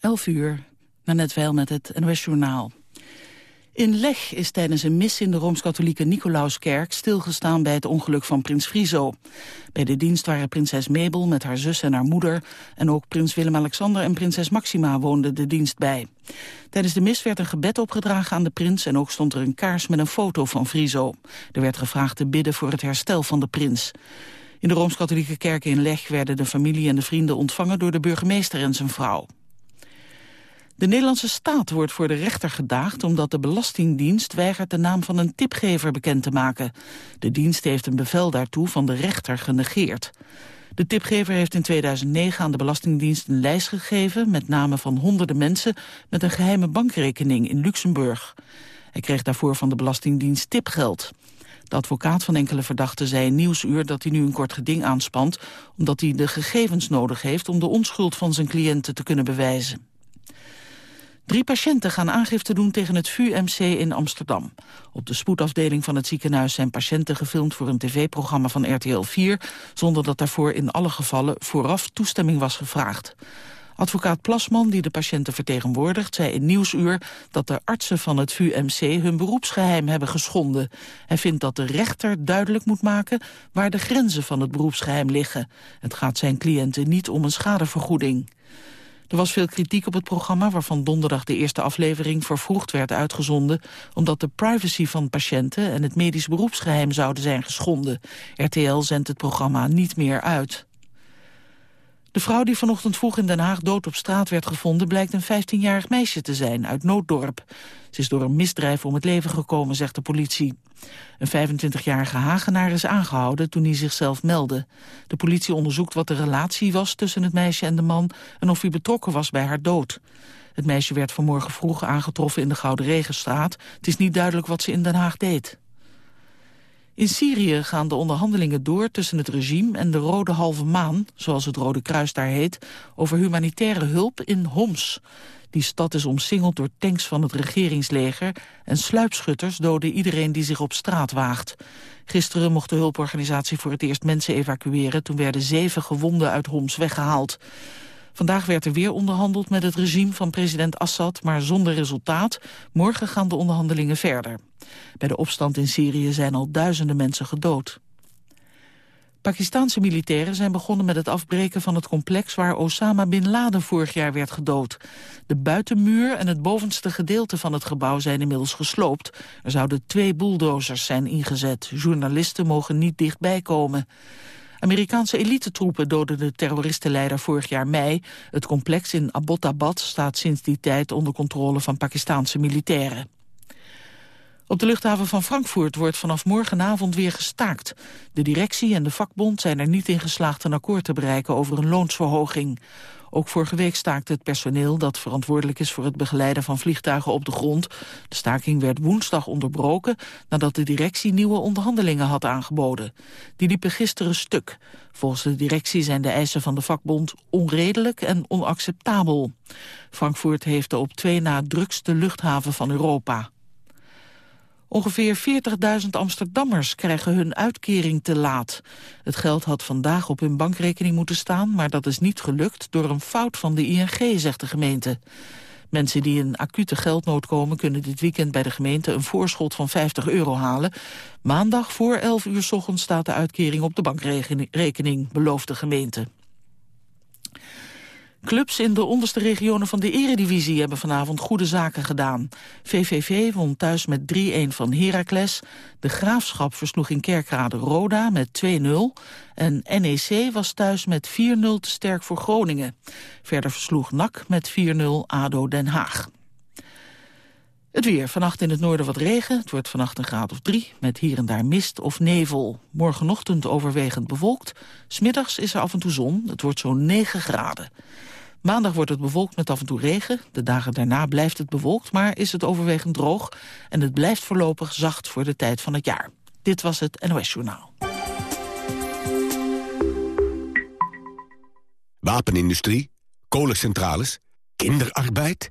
11 uur, net wel met het NOS Journaal. In Leg is tijdens een mis in de Rooms-Katholieke Nicolauskerk stilgestaan bij het ongeluk van prins Friso. Bij de dienst waren prinses Mabel met haar zus en haar moeder en ook prins Willem-Alexander en prinses Maxima woonden de dienst bij. Tijdens de mis werd een gebed opgedragen aan de prins en ook stond er een kaars met een foto van Friso. Er werd gevraagd te bidden voor het herstel van de prins. In de Rooms-Katholieke kerk in Leg werden de familie en de vrienden ontvangen door de burgemeester en zijn vrouw. De Nederlandse staat wordt voor de rechter gedaagd omdat de Belastingdienst weigert de naam van een tipgever bekend te maken. De dienst heeft een bevel daartoe van de rechter genegeerd. De tipgever heeft in 2009 aan de Belastingdienst een lijst gegeven met namen van honderden mensen met een geheime bankrekening in Luxemburg. Hij kreeg daarvoor van de Belastingdienst tipgeld. De advocaat van enkele verdachten zei in Nieuwsuur dat hij nu een kort geding aanspant... omdat hij de gegevens nodig heeft om de onschuld van zijn cliënten te kunnen bewijzen. Drie patiënten gaan aangifte doen tegen het VUMC in Amsterdam. Op de spoedafdeling van het ziekenhuis zijn patiënten gefilmd voor een tv-programma van RTL 4... zonder dat daarvoor in alle gevallen vooraf toestemming was gevraagd. Advocaat Plasman, die de patiënten vertegenwoordigt, zei in Nieuwsuur dat de artsen van het VUMC hun beroepsgeheim hebben geschonden. Hij vindt dat de rechter duidelijk moet maken waar de grenzen van het beroepsgeheim liggen. Het gaat zijn cliënten niet om een schadevergoeding. Er was veel kritiek op het programma waarvan donderdag de eerste aflevering vervroegd werd uitgezonden omdat de privacy van patiënten en het medisch beroepsgeheim zouden zijn geschonden. RTL zendt het programma niet meer uit. De vrouw die vanochtend vroeg in Den Haag dood op straat werd gevonden... blijkt een 15-jarig meisje te zijn uit Nooddorp. Ze is door een misdrijf om het leven gekomen, zegt de politie. Een 25-jarige Hagenaar is aangehouden toen hij zichzelf meldde. De politie onderzoekt wat de relatie was tussen het meisje en de man... en of hij betrokken was bij haar dood. Het meisje werd vanmorgen vroeg aangetroffen in de Gouden Regenstraat. Het is niet duidelijk wat ze in Den Haag deed. In Syrië gaan de onderhandelingen door tussen het regime en de Rode Halve Maan, zoals het Rode Kruis daar heet, over humanitaire hulp in Homs. Die stad is omsingeld door tanks van het regeringsleger en sluipschutters doden iedereen die zich op straat waagt. Gisteren mocht de hulporganisatie voor het eerst mensen evacueren, toen werden zeven gewonden uit Homs weggehaald. Vandaag werd er weer onderhandeld met het regime van president Assad, maar zonder resultaat. Morgen gaan de onderhandelingen verder. Bij de opstand in Syrië zijn al duizenden mensen gedood. Pakistanse militairen zijn begonnen met het afbreken van het complex waar Osama Bin Laden vorig jaar werd gedood. De buitenmuur en het bovenste gedeelte van het gebouw zijn inmiddels gesloopt. Er zouden twee bulldozers zijn ingezet. Journalisten mogen niet dichtbij komen. Amerikaanse elitetroepen doden de terroristenleider vorig jaar mei. Het complex in Abbottabad staat sinds die tijd onder controle van Pakistanse militairen. Op de luchthaven van Frankfurt wordt vanaf morgenavond weer gestaakt. De directie en de vakbond zijn er niet in geslaagd een akkoord te bereiken over een loonsverhoging. Ook vorige week staakte het personeel dat verantwoordelijk is voor het begeleiden van vliegtuigen op de grond. De staking werd woensdag onderbroken nadat de directie nieuwe onderhandelingen had aangeboden. Die liepen gisteren stuk. Volgens de directie zijn de eisen van de vakbond onredelijk en onacceptabel. Frankfurt heeft de op twee na drukste luchthaven van Europa. Ongeveer 40.000 Amsterdammers krijgen hun uitkering te laat. Het geld had vandaag op hun bankrekening moeten staan... maar dat is niet gelukt door een fout van de ING, zegt de gemeente. Mensen die in acute geldnood komen... kunnen dit weekend bij de gemeente een voorschot van 50 euro halen. Maandag voor 11 uur s ochtends staat de uitkering op de bankrekening, belooft de gemeente. Clubs in de onderste regionen van de eredivisie hebben vanavond goede zaken gedaan. VVV won thuis met 3-1 van Heracles. De Graafschap versloeg in Kerkrade Roda met 2-0. En NEC was thuis met 4-0 te sterk voor Groningen. Verder versloeg NAC met 4-0 ADO Den Haag. Het weer. Vannacht in het noorden wat regen. Het wordt vannacht een graad of drie, met hier en daar mist of nevel. Morgenochtend overwegend bewolkt. Smiddags is er af en toe zon. Het wordt zo'n 9 graden. Maandag wordt het bewolkt met af en toe regen. De dagen daarna blijft het bewolkt, maar is het overwegend droog. En het blijft voorlopig zacht voor de tijd van het jaar. Dit was het NOS Journaal. Wapenindustrie, kolencentrales, kinderarbeid.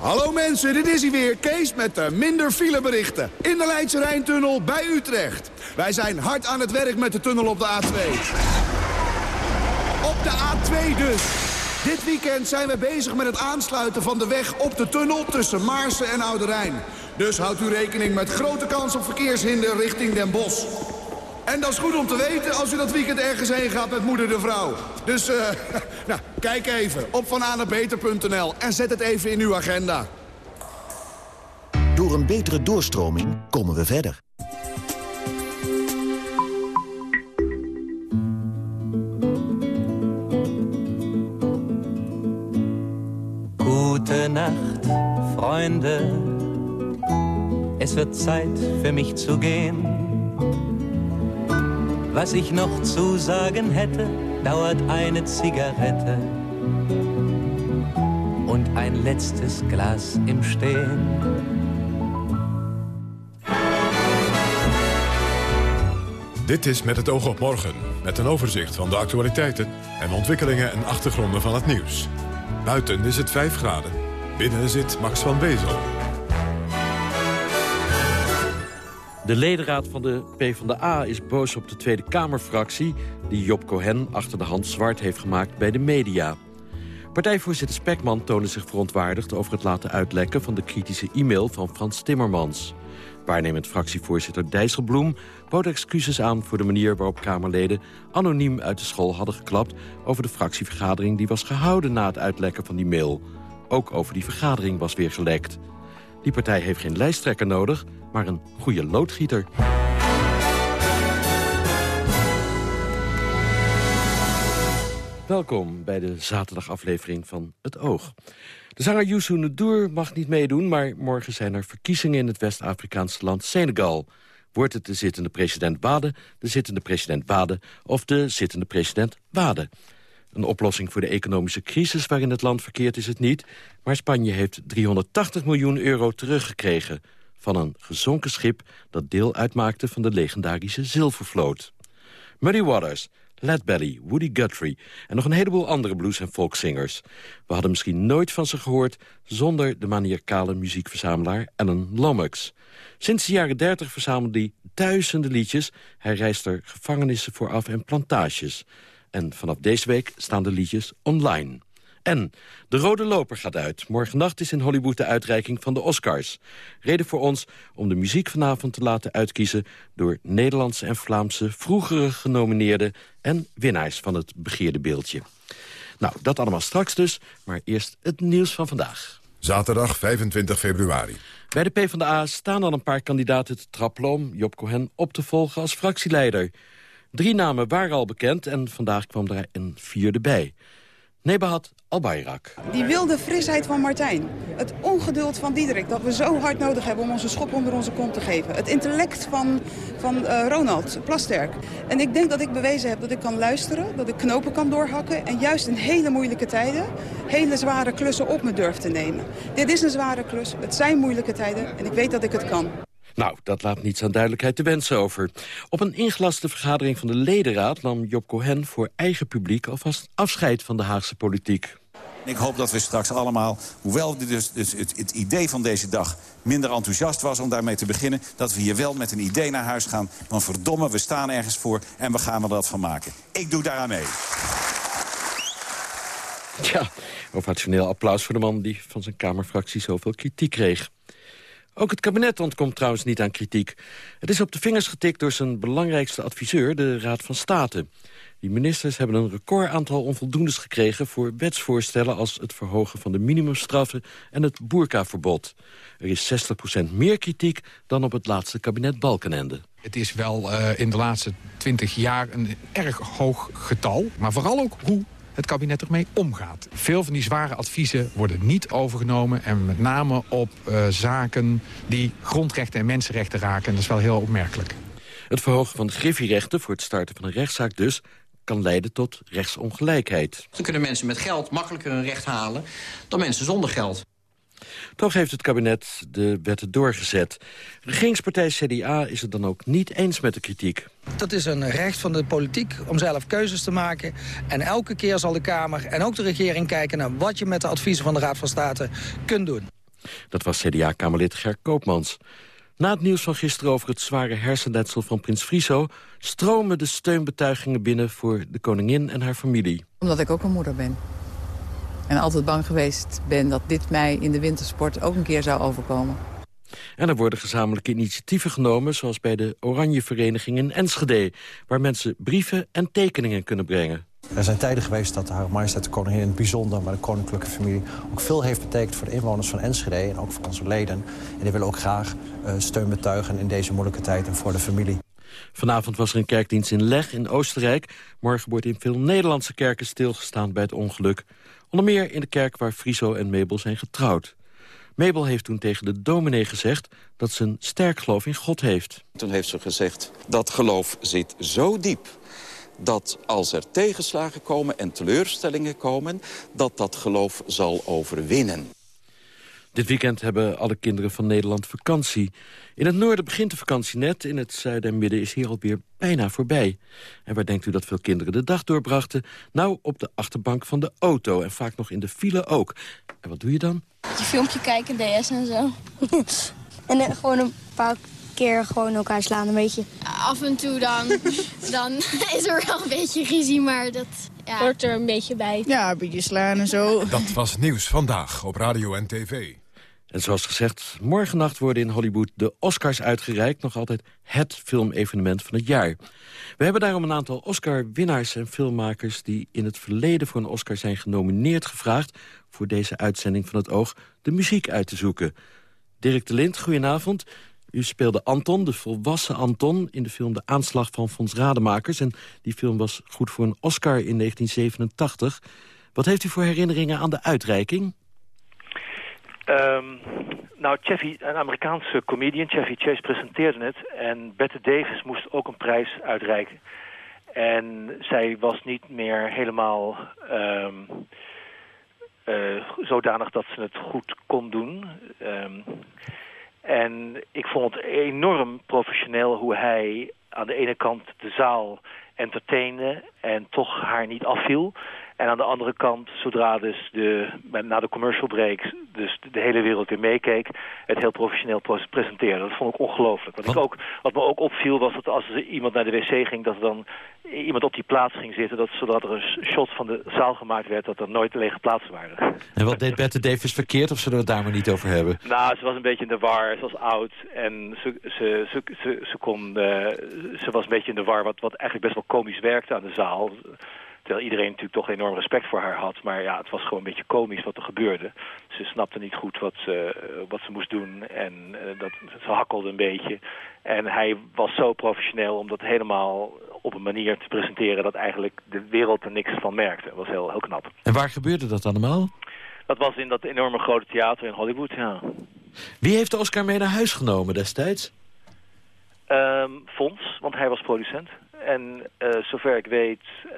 Hallo mensen, dit is hij weer, Kees met de minder fileberichten. In de Leidse Rijntunnel bij Utrecht. Wij zijn hard aan het werk met de tunnel op de A2. Op de A2 dus. Dit weekend zijn we bezig met het aansluiten van de weg op de tunnel tussen Maarsen en Oude Rijn. Dus houdt u rekening met grote kans op verkeershinder richting Den Bosch. En dat is goed om te weten als u dat weekend ergens heen gaat met moeder de vrouw. Dus, eh, nou, kijk even op vananabeter.nl en zet het even in uw agenda. Door een betere doorstroming komen we verder. Gute Nacht, Freunde. Es wird Zeit für mich zu gehen. Was ich noch zu sagen hätte, dauert eine Zigarette und ein letztes Glas im Stehen. Dit is Met het oog op morgen, met een overzicht van de actualiteiten en ontwikkelingen en achtergronden van het nieuws. Buiten is het 5 graden, binnen zit Max van Wezel. De ledenraad van de PvdA is boos op de Tweede Kamerfractie... die Job Cohen achter de hand zwart heeft gemaakt bij de media. Partijvoorzitter Spekman toonde zich verontwaardigd... over het laten uitlekken van de kritische e-mail van Frans Timmermans. Waarnemend fractievoorzitter Dijsselbloem bood excuses aan... voor de manier waarop Kamerleden anoniem uit de school hadden geklapt... over de fractievergadering die was gehouden na het uitlekken van die mail. Ook over die vergadering was weer gelekt. Die partij heeft geen lijsttrekker nodig, maar een goede loodgieter. Welkom bij de zaterdagaflevering van Het Oog. De zanger Youssou N'Dour mag niet meedoen... maar morgen zijn er verkiezingen in het West-Afrikaanse land Senegal. Wordt het de zittende president Wade, de zittende president Wade... of de zittende president Wade? Een oplossing voor de economische crisis waarin het land verkeert is het niet... maar Spanje heeft 380 miljoen euro teruggekregen... van een gezonken schip dat deel uitmaakte van de legendarische zilvervloot. Muddy Waters, Led Belly, Woody Guthrie... en nog een heleboel andere blues- en folkzingers. We hadden misschien nooit van ze gehoord... zonder de maniacale muziekverzamelaar Alan Lomax. Sinds de jaren 30 verzamelde hij duizenden liedjes. Hij reist er gevangenissen vooraf en plantages... En vanaf deze week staan de liedjes online. En de rode loper gaat uit. Morgennacht is in Hollywood de uitreiking van de Oscars. Reden voor ons om de muziek vanavond te laten uitkiezen... door Nederlandse en Vlaamse vroegere genomineerden... en winnaars van het begeerde beeldje. Nou, dat allemaal straks dus, maar eerst het nieuws van vandaag. Zaterdag 25 februari. Bij de PvdA staan al een paar kandidaten te trappelen... om Job Cohen op te volgen als fractieleider... Drie namen waren al bekend en vandaag kwam er een vierde bij. Nebahat Albayrak. Die wilde frisheid van Martijn. Het ongeduld van Diederik dat we zo hard nodig hebben om onze schop onder onze kont te geven. Het intellect van, van uh, Ronald Plasterk. En ik denk dat ik bewezen heb dat ik kan luisteren, dat ik knopen kan doorhakken... en juist in hele moeilijke tijden hele zware klussen op me durf te nemen. Dit is een zware klus, het zijn moeilijke tijden en ik weet dat ik het kan. Nou, dat laat niets aan duidelijkheid te wensen over. Op een ingelaste vergadering van de ledenraad nam Job Cohen voor eigen publiek alvast afscheid van de Haagse politiek. Ik hoop dat we straks allemaal, hoewel dus, dus het, het, idee van deze dag minder enthousiast was om daarmee te beginnen... dat we hier wel met een idee naar huis gaan van verdomme, we staan ergens voor en we gaan er dat van maken. Ik doe daaraan mee. Ja, ovationeel applaus voor de man die van zijn Kamerfractie zoveel kritiek kreeg. Ook het kabinet ontkomt trouwens niet aan kritiek. Het is op de vingers getikt door zijn belangrijkste adviseur, de Raad van State. Die ministers hebben een record aantal onvoldoendes gekregen... voor wetsvoorstellen als het verhogen van de minimumstraffen en het boerkaverbod. Er is 60% meer kritiek dan op het laatste kabinet Balkenende. Het is wel uh, in de laatste 20 jaar een erg hoog getal. Maar vooral ook hoe het kabinet ermee omgaat. Veel van die zware adviezen worden niet overgenomen... en met name op uh, zaken die grondrechten en mensenrechten raken. En dat is wel heel opmerkelijk. Het verhogen van de griffierechten voor het starten van een rechtszaak dus kan leiden tot rechtsongelijkheid. Dan kunnen mensen met geld makkelijker een recht halen dan mensen zonder geld. Toch heeft het kabinet de wetten doorgezet. Regeringspartij CDA is het dan ook niet eens met de kritiek. Dat is een recht van de politiek om zelf keuzes te maken. En elke keer zal de Kamer en ook de regering kijken... naar wat je met de adviezen van de Raad van State kunt doen. Dat was CDA-kamerlid Ger Koopmans. Na het nieuws van gisteren over het zware hersenletsel van prins Friso... stromen de steunbetuigingen binnen voor de koningin en haar familie. Omdat ik ook een moeder ben. En altijd bang geweest ben dat dit mij in de wintersport ook een keer zou overkomen. En er worden gezamenlijke initiatieven genomen... zoals bij de Oranje Vereniging in Enschede... waar mensen brieven en tekeningen kunnen brengen. Er zijn tijden geweest dat Haar Majesteit de Koningin in het bijzonder... maar de koninklijke familie ook veel heeft betekend voor de inwoners van Enschede... en ook voor onze leden. En die willen ook graag uh, steun betuigen in deze moeilijke tijd en voor de familie. Vanavond was er een kerkdienst in Leg in Oostenrijk. Morgen wordt in veel Nederlandse kerken stilgestaan bij het ongeluk. Onder meer in de kerk waar Friso en Mabel zijn getrouwd. Mabel heeft toen tegen de dominee gezegd dat ze een sterk geloof in God heeft. Toen heeft ze gezegd, dat geloof zit zo diep dat als er tegenslagen komen en teleurstellingen komen... dat dat geloof zal overwinnen. Dit weekend hebben alle kinderen van Nederland vakantie. In het noorden begint de vakantie net, in het zuiden en midden is hier alweer bijna voorbij. En waar denkt u dat veel kinderen de dag doorbrachten? Nou, op de achterbank van de auto en vaak nog in de file ook. En wat doe je dan? Je filmpje kijken, DS en zo. en uh, gewoon een paar keer gewoon elkaar slaan, een beetje. Af en toe dan, dan is er wel een beetje ruzie, maar dat ja. hoort er een beetje bij. Ja, een beetje slaan en zo. Dat was Nieuws Vandaag op Radio en TV. En zoals gezegd, morgennacht worden in Hollywood de Oscars uitgereikt. Nog altijd het filmevenement van het jaar. We hebben daarom een aantal Oscar-winnaars en filmmakers... die in het verleden voor een Oscar zijn genomineerd gevraagd... voor deze uitzending van het Oog de muziek uit te zoeken. Dirk de Lind, goedenavond. U speelde Anton, de volwassen Anton, in de film De Aanslag van Fons Rademakers. En die film was goed voor een Oscar in 1987. Wat heeft u voor herinneringen aan de uitreiking? Um, nou, Chevy, een Amerikaanse comedian, Chevy Chase, presenteerde het. En Bette Davis moest ook een prijs uitreiken. En zij was niet meer helemaal um, uh, zodanig dat ze het goed kon doen. Um, en ik vond het enorm professioneel hoe hij aan de ene kant de zaal entertainde en toch haar niet afviel. En aan de andere kant, zodra dus de, na de commercial break dus de hele wereld weer meekeek, het heel professioneel presenteerde. Dat vond ik ongelooflijk. Wat, ik ook, wat me ook opviel was dat als er iemand naar de wc ging, dat er dan iemand op die plaats ging zitten, dat, zodat er een shot van de zaal gemaakt werd, dat er nooit lege plaatsen waren. En wat deed Bette Davis verkeerd, of zullen we het daar maar niet over hebben? Nou, ze was een beetje in de war, ze was oud en ze, ze, ze, ze, ze kon, uh, ze was een beetje in de war, wat, wat eigenlijk best wel komisch werkte aan de zaal. Terwijl iedereen natuurlijk toch enorm respect voor haar had. Maar ja, het was gewoon een beetje komisch wat er gebeurde. Ze snapte niet goed wat ze, wat ze moest doen. En uh, dat, ze hakkelde een beetje. En hij was zo professioneel om dat helemaal op een manier te presenteren... dat eigenlijk de wereld er niks van merkte. Dat was heel, heel knap. En waar gebeurde dat allemaal? Dat was in dat enorme grote theater in Hollywood, ja. Wie heeft de Oscar mee naar huis genomen destijds? Um, Fons, want hij was producent. En uh, zover ik weet, uh,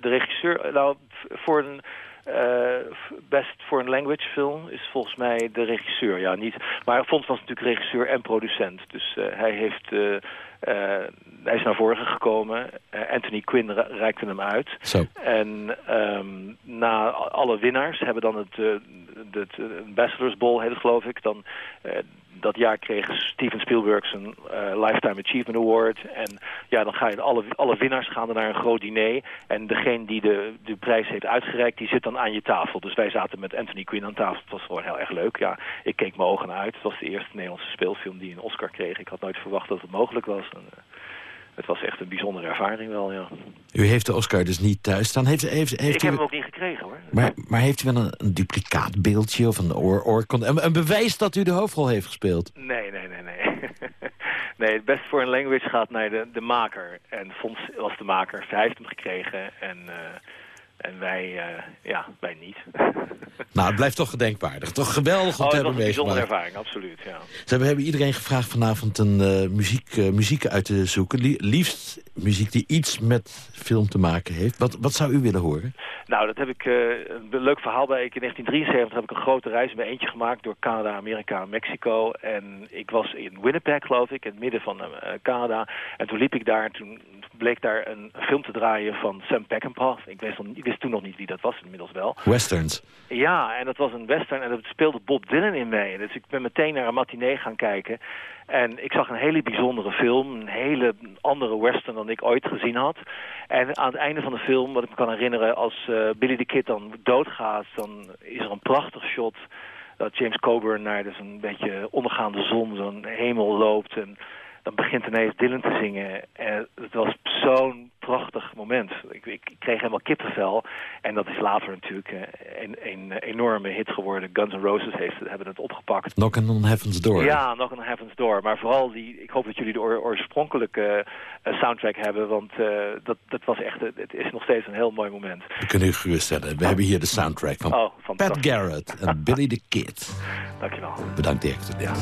de regisseur... Nou, voor een... Uh, best for een language film is volgens mij de regisseur. Ja, niet, maar Fons was natuurlijk regisseur en producent. Dus hij heeft hij is naar voren gekomen. Anthony Quinn reikte hem uit. Zo. En um, na alle winnaars hebben dan het, uh, het Ambassadors Bowl, heet het geloof ik. Dan, dat jaar kreeg Steven Spielberg zijn Lifetime Achievement Award. En ja, dan ga je alle, alle winnaars gaan naar een groot diner. En degene die de, de prijs heeft uitgereikt, die zit dan aan je tafel. Dus wij zaten met Anthony Quinn aan tafel. Het was gewoon heel erg leuk. Ja, ik keek mijn ogen uit. Het was de eerste Nederlandse speelfilm die een Oscar kreeg. Ik had nooit verwacht dat het mogelijk was. En, uh, het was echt een bijzondere ervaring wel, ja. U heeft de Oscar dus niet thuis staan. Heeft, heeft, heeft ik u... heb hem ook niet gekregen, hoor. Maar, maar heeft u wel een, een duplicaatbeeldje of een oor, oor een, een, bewijs dat u de hoofdrol heeft gespeeld? Nee, nee, nee, nee. nee, het Best a Language gaat naar de, de maker. En Fons was de maker. Hij heeft hem gekregen en... Uh, En wij, ja, wij niet. nou, het blijft toch gedenkwaardig. Toch geweldig om oh, te hebben meegemaakt. een ervaring, absoluut, ja. Ze hebben, hebben iedereen gevraagd vanavond een muziek, muziek uit te zoeken. liefst muziek die iets met film te maken heeft. Wat, wat zou u willen horen? Nou, dat heb ik een leuk verhaal bij. Ik in 1973 heb ik een grote reis mijn eentje gemaakt door Canada, Amerika en Mexico. En ik was in Winnipeg, geloof ik, in het midden van Canada. En toen liep ik daar en toen bleek daar een film te draaien van Sam Peckinpah. Ik wist, ik wist toen nog niet wie dat was, inmiddels wel. Westerns. Ja, en dat was een western en dat speelde Bob Dylan in mee. Dus ik ben meteen naar een matinee gaan kijken. En ik zag een hele bijzondere film, een hele andere western dan ik ooit gezien had. En aan het einde van de film, wat ik me kan herinneren, als uh, Billy the Kid dan doodgaat, dan is er een prachtig shot dat James Coburn naar dus een beetje ondergaande zon, zo'n hemel loopt en dan begint ineens Dylan te zingen. En het was zo'n prachtig moment. Ik, ik, kreeg helemaal kippenvel. En dat is later natuurlijk eh, een, een, enorme hit geworden. Guns N' Roses heeft, hebben het opgepakt. Knock on Heaven's Door. Ja, Knock on Heaven's Door. Maar vooral die, ik hoop dat jullie de oorspronkelijke uh, soundtrack hebben. Want uh, dat, dat was echt, het is nog steeds een heel mooi moment. We kunnen u geruststellen. We hebben hier de soundtrack van, oh, Pat Garrett en Billy the Kid. Dankjewel. Bedankt Dirk. Ja.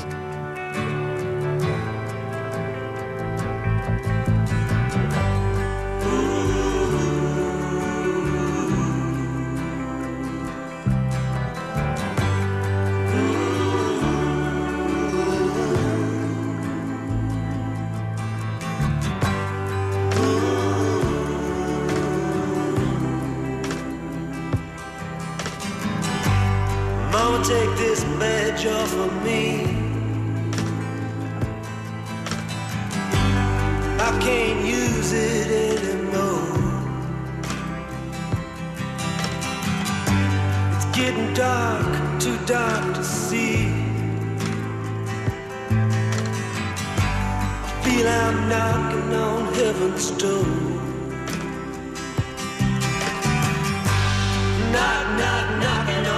Take this badge off of me. I can't use it anymore. It's getting dark, too dark to see. I feel I'm knocking on heaven's door. Knock, knock, knocking on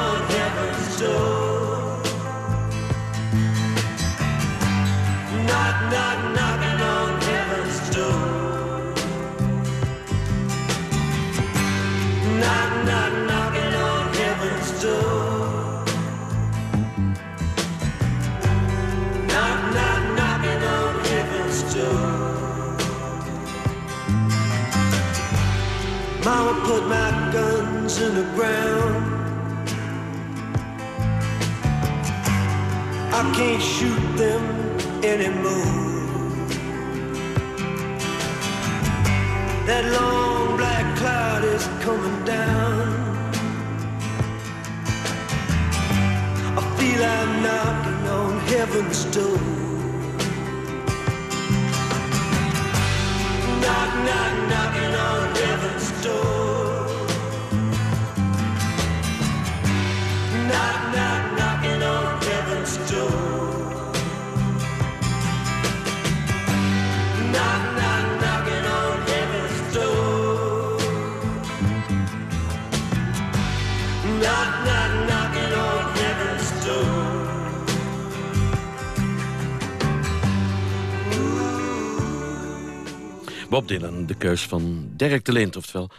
Bob de keus van Dirk de Lint, oftewel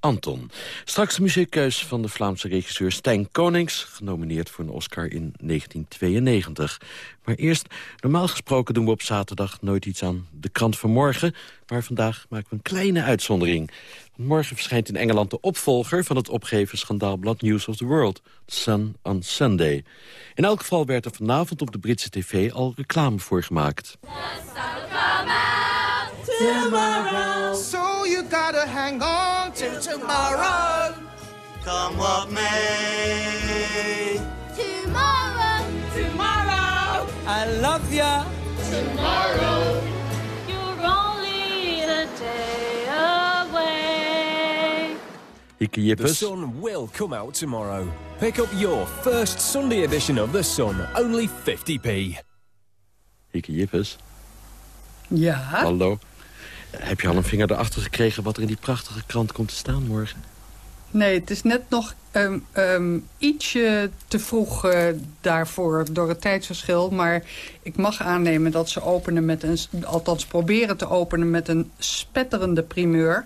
Anton. Straks de muziekkeus van de Vlaamse regisseur Stijn Konings... genomineerd voor een Oscar in 1992. Maar eerst, normaal gesproken doen we op zaterdag nooit iets aan de krant van morgen... maar vandaag maken we een kleine uitzondering. Morgen verschijnt in Engeland de opvolger van het opgeven schandaalblad News of the World... Sun on Sunday. In elk geval werd er vanavond op de Britse tv al reclame voor gemaakt. Tomorrow. So you gotta hang on till tomorrow. Come what may. Tomorrow. Tomorrow. I love ya. Tomorrow. You're only a day away. Hieke The Sun will come out tomorrow. Pick up your first Sunday edition of The Sun, only 50p. Hieke Jippes. Ja. Hallo. Heb je al een vinger erachter gekregen wat er in die prachtige krant komt te staan morgen? Nee, het is net nog ehm, ehm, ietsje te vroeg eh, daarvoor door het tijdsverschil. Maar ik mag aannemen dat ze openen met een... althans proberen te openen met een spetterende primeur.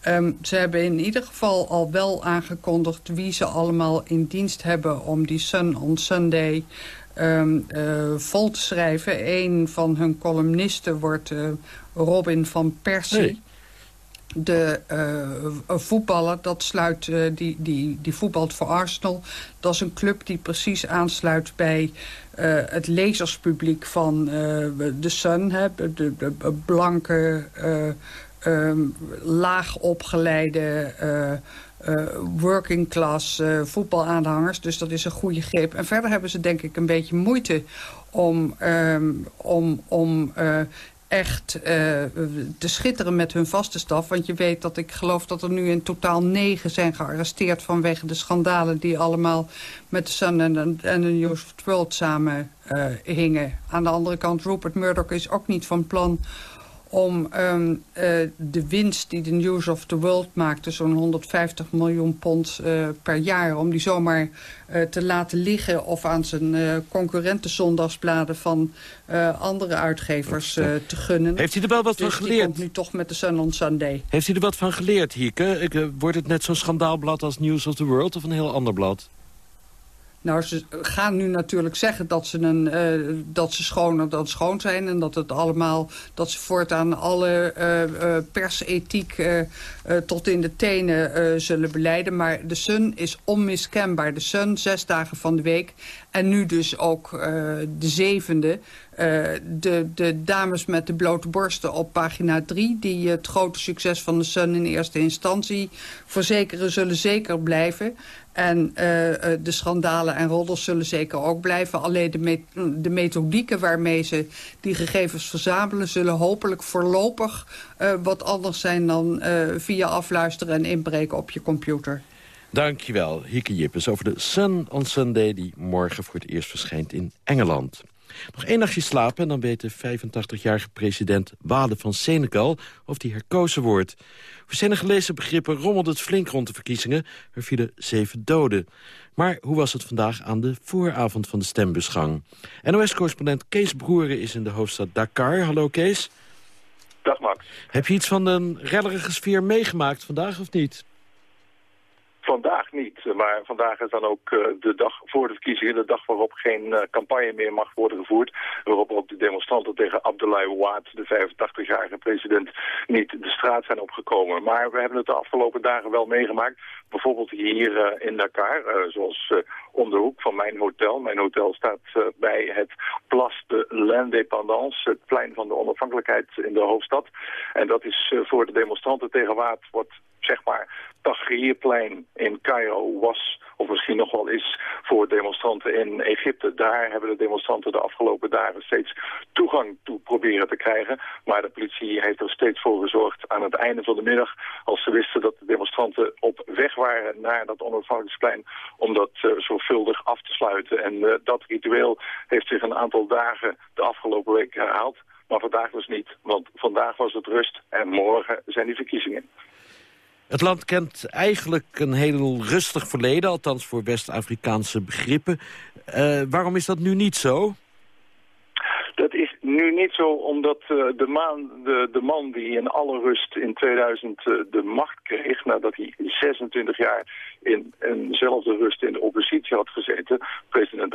Ehm, ze hebben in ieder geval al wel aangekondigd wie ze allemaal in dienst hebben om die Sun on Sunday ehm, eh, vol te schrijven. Een van hun columnisten wordt eh, Robin van Persie. De uh, voetballer, dat sluit, die, die, die voetbalt voor Arsenal. Dat is een club die precies aansluit bij het lezerspubliek van The Sun. Hè, de, de, blanke um, laag opgeleide uh, working class uh, voetbalaanhangers. Dus dat is een goede greep. En verder hebben ze denk ik een beetje moeite om, um, om, om echt te schitteren met hun vaste staf. Want je weet dat ik geloof dat er nu in totaal negen zijn gearresteerd... vanwege de schandalen die allemaal met de Sun en de News of World samen hingen. Aan de andere kant, Rupert Murdoch is ook niet van plan om um, uh, de winst die de News of the World maakte... zo'n 150 miljoen pond uh, per jaar... om die zomaar uh, te laten liggen... of aan zijn concurrenten zondagsbladen van andere uitgevers te gunnen. Heeft hij er wel wat dus van geleerd? komt nu toch met de Sun on Sunday. Heeft hij er wat van geleerd, Hieke? Ik, wordt het net zo'n schandaalblad als News of the World... of een heel ander blad? Nou, ze gaan nu natuurlijk zeggen dat ze, een, uh, dat ze schoner dan schoon zijn... en dat het allemaal, dat ze voortaan alle uh, uh, persethiek tot in de tenen zullen beleiden. Maar de Sun is onmiskenbaar. De Sun, zes dagen van de week. En nu dus ook de zevende. de, de dames met de blote borsten op pagina 3... die het grote succes van de Sun in eerste instantie verzekeren... zullen zeker blijven. En uh, de schandalen en roddels zullen zeker ook blijven. Alleen de, de methodieken waarmee ze die gegevens verzamelen... zullen hopelijk voorlopig wat anders zijn dan via afluisteren en inbreken op je computer. Dankjewel, Hieke Jippes, over de Sun on Sunday... die morgen voor het eerst verschijnt in Engeland. Nog één nachtje slapen en dan weet de 85-jarige president Wade van Senegal of die herkozen wordt. Voor Senegalese begrippen rommelde het flink rond de verkiezingen. Er vielen zeven doden. Maar hoe was het vandaag aan de vooravond van de stembusgang? NOS-correspondent Kees Broeren is in de hoofdstad Dakar. Hallo Kees. Dag Max. Heb je iets van een rellerige sfeer meegemaakt vandaag of niet? Vandaag niet, maar vandaag is dan ook uh, de dag voor de verkiezingen, de dag waarop geen uh, campagne meer mag worden gevoerd. Waarop ook de demonstranten tegen Abdoulaye Wade, de 85-jarige president, niet de straat zijn opgekomen. Maar we hebben het de afgelopen dagen wel meegemaakt. Bijvoorbeeld hier uh, in Dakar, zoals om de hoek van mijn hotel. Mijn hotel staat bij het Place de l'Indépendance, het plein van de onafhankelijkheid in de hoofdstad. En dat is voor de demonstranten tegen Wade wordt zeg maar Tahrirplein in Cairo was, of misschien nog wel is, voor demonstranten in Egypte. Daar hebben de demonstranten de afgelopen dagen steeds toegang toe proberen te krijgen. Maar de politie heeft er steeds voor gezorgd aan het einde van de middag, als ze wisten dat de demonstranten op weg waren naar dat onafhankelijkheidsplein, om dat uh, zorgvuldig af te sluiten. En uh, dat ritueel heeft zich een aantal dagen de afgelopen week herhaald. Maar vandaag dus niet, want vandaag was het rust en morgen zijn die verkiezingen. Het land kent eigenlijk een heel rustig verleden, althans voor West-Afrikaanse begrippen. Uh, waarom is dat nu niet zo? Dat is nu niet zo omdat uh, de, man, de, de, man die in alle rust in 2000 uh, de macht kreeg... nadat hij 26 jaar in eenzelfde rust in de oppositie had gezeten... president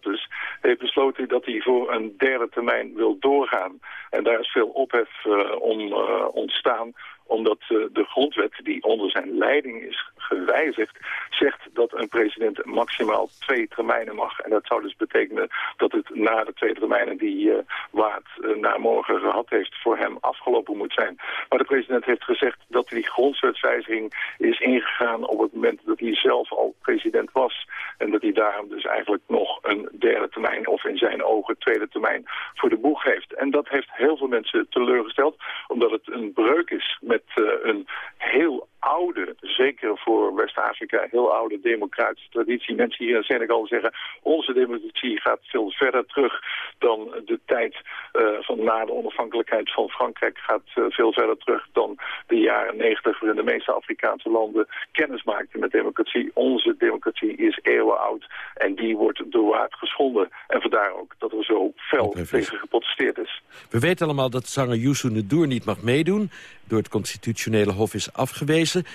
dus, heeft besloten dat hij voor een derde termijn wil doorgaan. En daar is veel ophef uh, om ontstaan omdat uh, de grondwet die onder zijn leiding is gewijzigd... zegt dat een president maximaal twee termijnen mag. En dat zou dus betekenen dat het na de twee termijnen die uh, Waard uh, na morgen gehad heeft... voor hem afgelopen moet zijn. Maar de president heeft gezegd dat die grondwetswijziging is ingegaan... op het moment dat hij zelf al president was. En dat hij daarom dus eigenlijk nog een derde termijn... of in zijn ogen tweede termijn voor de boeg heeft. En dat heeft heel veel mensen teleurgesteld... omdat het een breuk is met met uh, een heel oude, zeker voor West-Afrika, heel oude democratische traditie. Mensen hier in Senegal zeggen, onze democratie gaat veel verder terug dan de tijd uh, van na de onafhankelijkheid van Frankrijk gaat uh, veel verder terug dan de jaren negentig waarin de meeste Afrikaanse landen kennis maakten met democratie. Onze democratie is eeuwenoud en die wordt door waard geschonden. En vandaar ook dat er zo fel tegen geprotesteerd is. We weten allemaal dat zanger Youssou N'Dour niet mag meedoen. door het constitutionele hof is afgewezen.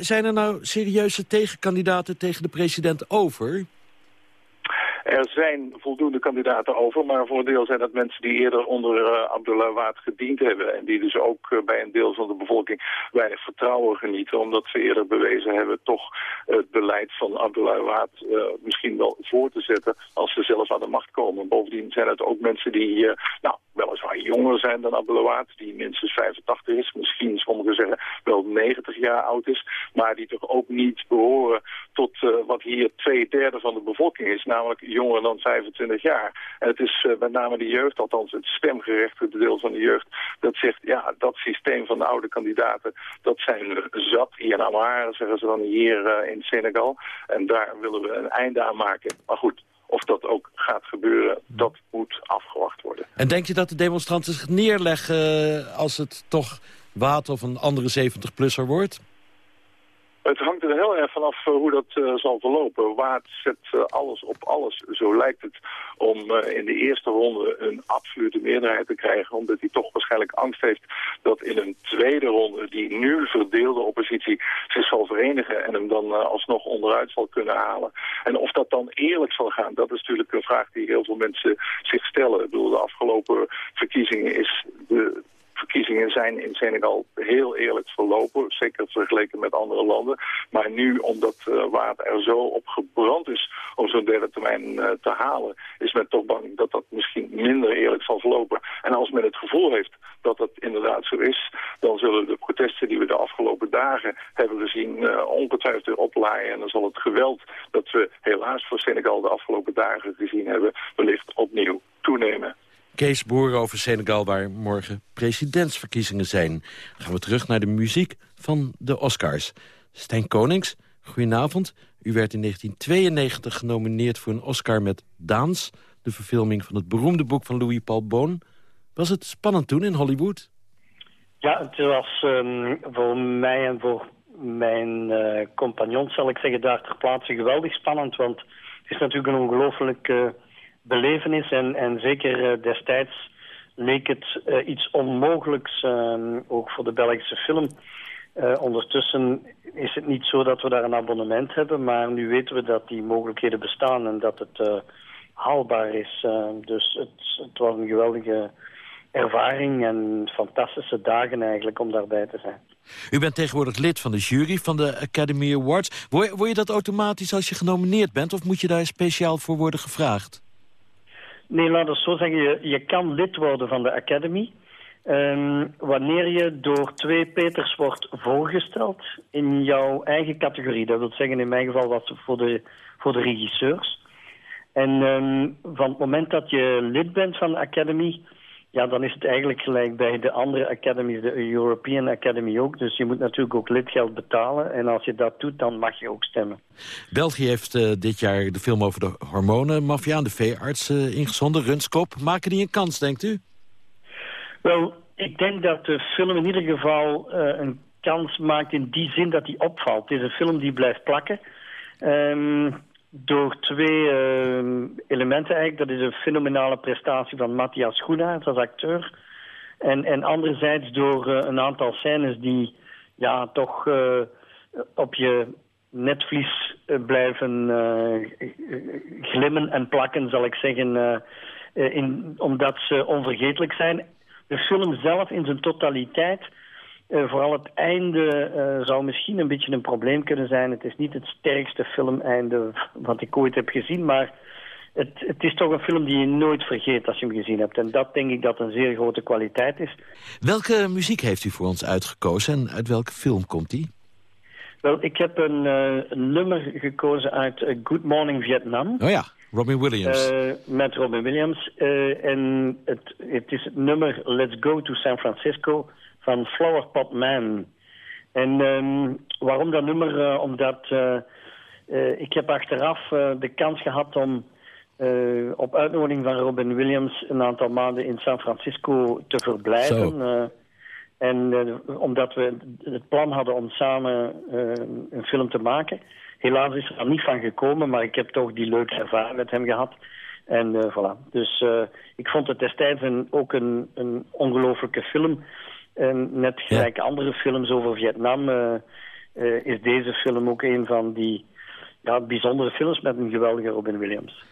Zijn er nou serieuze tegenkandidaten tegen de president over? Er zijn voldoende kandidaten over, maar voor een deel zijn dat mensen die eerder onder uh, Abdullah Waad gediend hebben. En die dus ook uh, bij een deel van de bevolking weinig vertrouwen genieten, omdat ze eerder bewezen hebben toch het beleid van Abdullah Waad uh, misschien wel voor te zetten als ze zelf aan de macht komen. Bovendien zijn het ook mensen die, nou, weliswaar jonger zijn dan Abdullah Waad, die minstens 85 is, misschien sommigen zeggen wel 90 jaar oud is, maar die toch ook niet behoren tot wat hier twee derde van de bevolking is, namelijk dan 25 jaar. En het is uh, met name de jeugd, althans het stemgerechtigde deel van de jeugd, dat zegt, ja, dat systeem van de oude kandidaten, dat zijn zat. Hier in Amara, zeggen ze dan hier uh, in Senegal. En daar willen we een einde aan maken. Maar goed, of dat ook gaat gebeuren, dat moet afgewacht worden. En denk je dat de demonstranten zich neerleggen als het toch Waad of een andere 70-plusser wordt? Het hangt er heel erg vanaf uh, hoe dat uh, zal verlopen. Waard zet uh, alles op alles, zo lijkt het, om in de eerste ronde een absolute meerderheid te krijgen. Omdat hij toch waarschijnlijk angst heeft dat in een tweede ronde die nu verdeelde oppositie zich zal verenigen en hem dan alsnog onderuit zal kunnen halen. En of dat dan eerlijk zal gaan, dat is natuurlijk een vraag die heel veel mensen zich stellen. Ik bedoel, de afgelopen verkiezingen is de verkiezingen zijn in Senegal heel eerlijk verlopen. Zeker vergeleken met andere landen. Maar nu, omdat uh, Waard er zo op gebrand is om zo'n derde termijn uh, te halen... is men toch bang dat dat misschien minder eerlijk zal verlopen. En als men het gevoel heeft dat dat inderdaad zo is... dan zullen de protesten die we de afgelopen dagen hebben gezien... Uh, ongetwijfeld weer oplaaien. En dan zal het geweld dat we helaas voor Senegal de afgelopen dagen gezien hebben... wellicht opnieuw toenemen. Kees Boer over Senegal, waar morgen presidentsverkiezingen zijn. Dan gaan we terug naar de muziek van de Oscars. Stijn Konings, goedenavond. U werd in 1992 genomineerd voor een Oscar met Daans... de verfilming van het beroemde boek van Louis Paul Boon. Was het spannend toen in Hollywood? Ja, het was um, voor mij en voor mijn uh, compagnons, zal ik zeggen, daar ter plaatse geweldig spannend. Want het is natuurlijk een ongelooflijk... Uh, belevenis. En, en zeker uh, destijds leek het uh, iets onmogelijks, uh, ook voor de Belgische film. ondertussen is het niet zo dat we daar een abonnement hebben, maar nu weten we dat die mogelijkheden bestaan en dat het haalbaar is. dus het, het, was een geweldige ervaring en fantastische dagen eigenlijk om daarbij te zijn. U bent tegenwoordig lid van de jury van de Academy Awards. Word, word je dat automatisch als je genomineerd bent of moet je daar speciaal voor worden gevraagd? Nee, laat het zo zeggen. Je, je kan lid worden van de Academy. Um, wanneer je door twee Peters wordt voorgesteld in jouw eigen categorie. Dat wil zeggen, in mijn geval was voor de, voor de regisseurs. En um, van het moment dat je lid bent van de Academy... Ja, dan is het eigenlijk gelijk bij de andere academies, de European Academy ook. Dus je moet natuurlijk ook lidgeld betalen. En als je dat doet, dan mag je ook stemmen. België heeft uh, dit jaar de film over de hormonenmafia de veearts uh, ingezonden, Runskop. Maken die een kans, denkt u? Wel, ik denk dat de film in ieder geval uh, een kans maakt in die zin dat die opvalt. Het is een film die blijft plakken. Um, door twee uh, elementen eigenlijk. Dat is een fenomenale prestatie van Matthias Schoenaerts als acteur. En, en anderzijds door uh, een aantal scènes die ja, toch uh, op je netvlies blijven glimmen en plakken, zal ik zeggen. in, omdat ze onvergetelijk zijn. De film zelf in zijn totaliteit uh, vooral het einde uh, zou misschien een beetje een probleem kunnen zijn. Het is niet het sterkste filmeinde wat ik ooit heb gezien, maar het, het, is toch een film die je nooit vergeet als je hem gezien hebt. En dat denk ik dat een zeer grote kwaliteit is. Welke muziek heeft u voor ons uitgekozen en uit welke film komt die? Wel, ik heb een, uh, een nummer gekozen uit Good Morning Vietnam. Oh ja, Robin Williams. met Robin Williams. en het, het is het nummer Let's Go to San Francisco van Flowerpot Man. En um, waarom dat nummer? Uh, omdat uh, uh, ik heb achteraf de kans gehad om op uitnodiging van Robin Williams een aantal maanden in San Francisco te verblijven. en omdat we het plan hadden om samen een film te maken. Helaas is er niet van gekomen, maar ik heb toch die leuke ervaring met hem gehad. En voilà. Dus ik vond het destijds een, ook een, een ongelofelijke film En net gelijk andere films over Vietnam uh, uh, is deze film ook een van die ja, bijzondere films met een geweldige Robin Williams.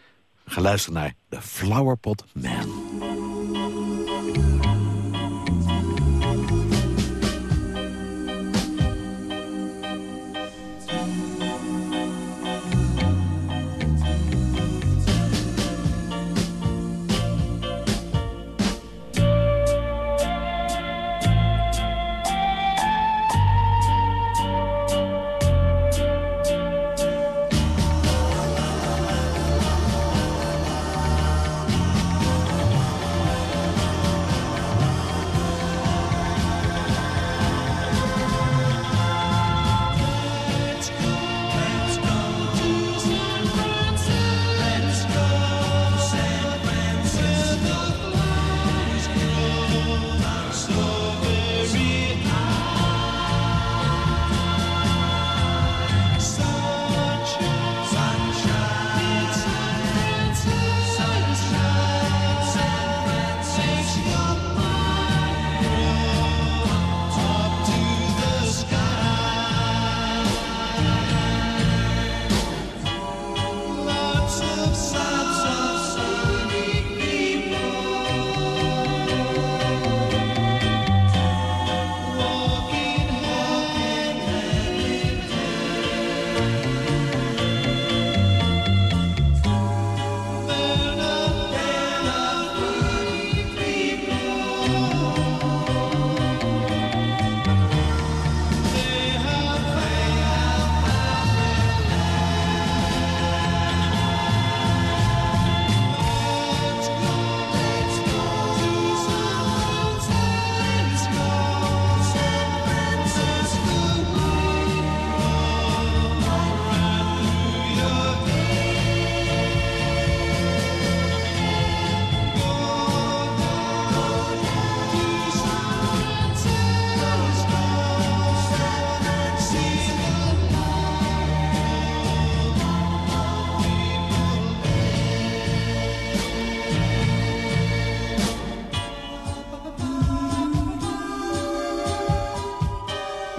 Geluisterd naar The Flowerpot Man.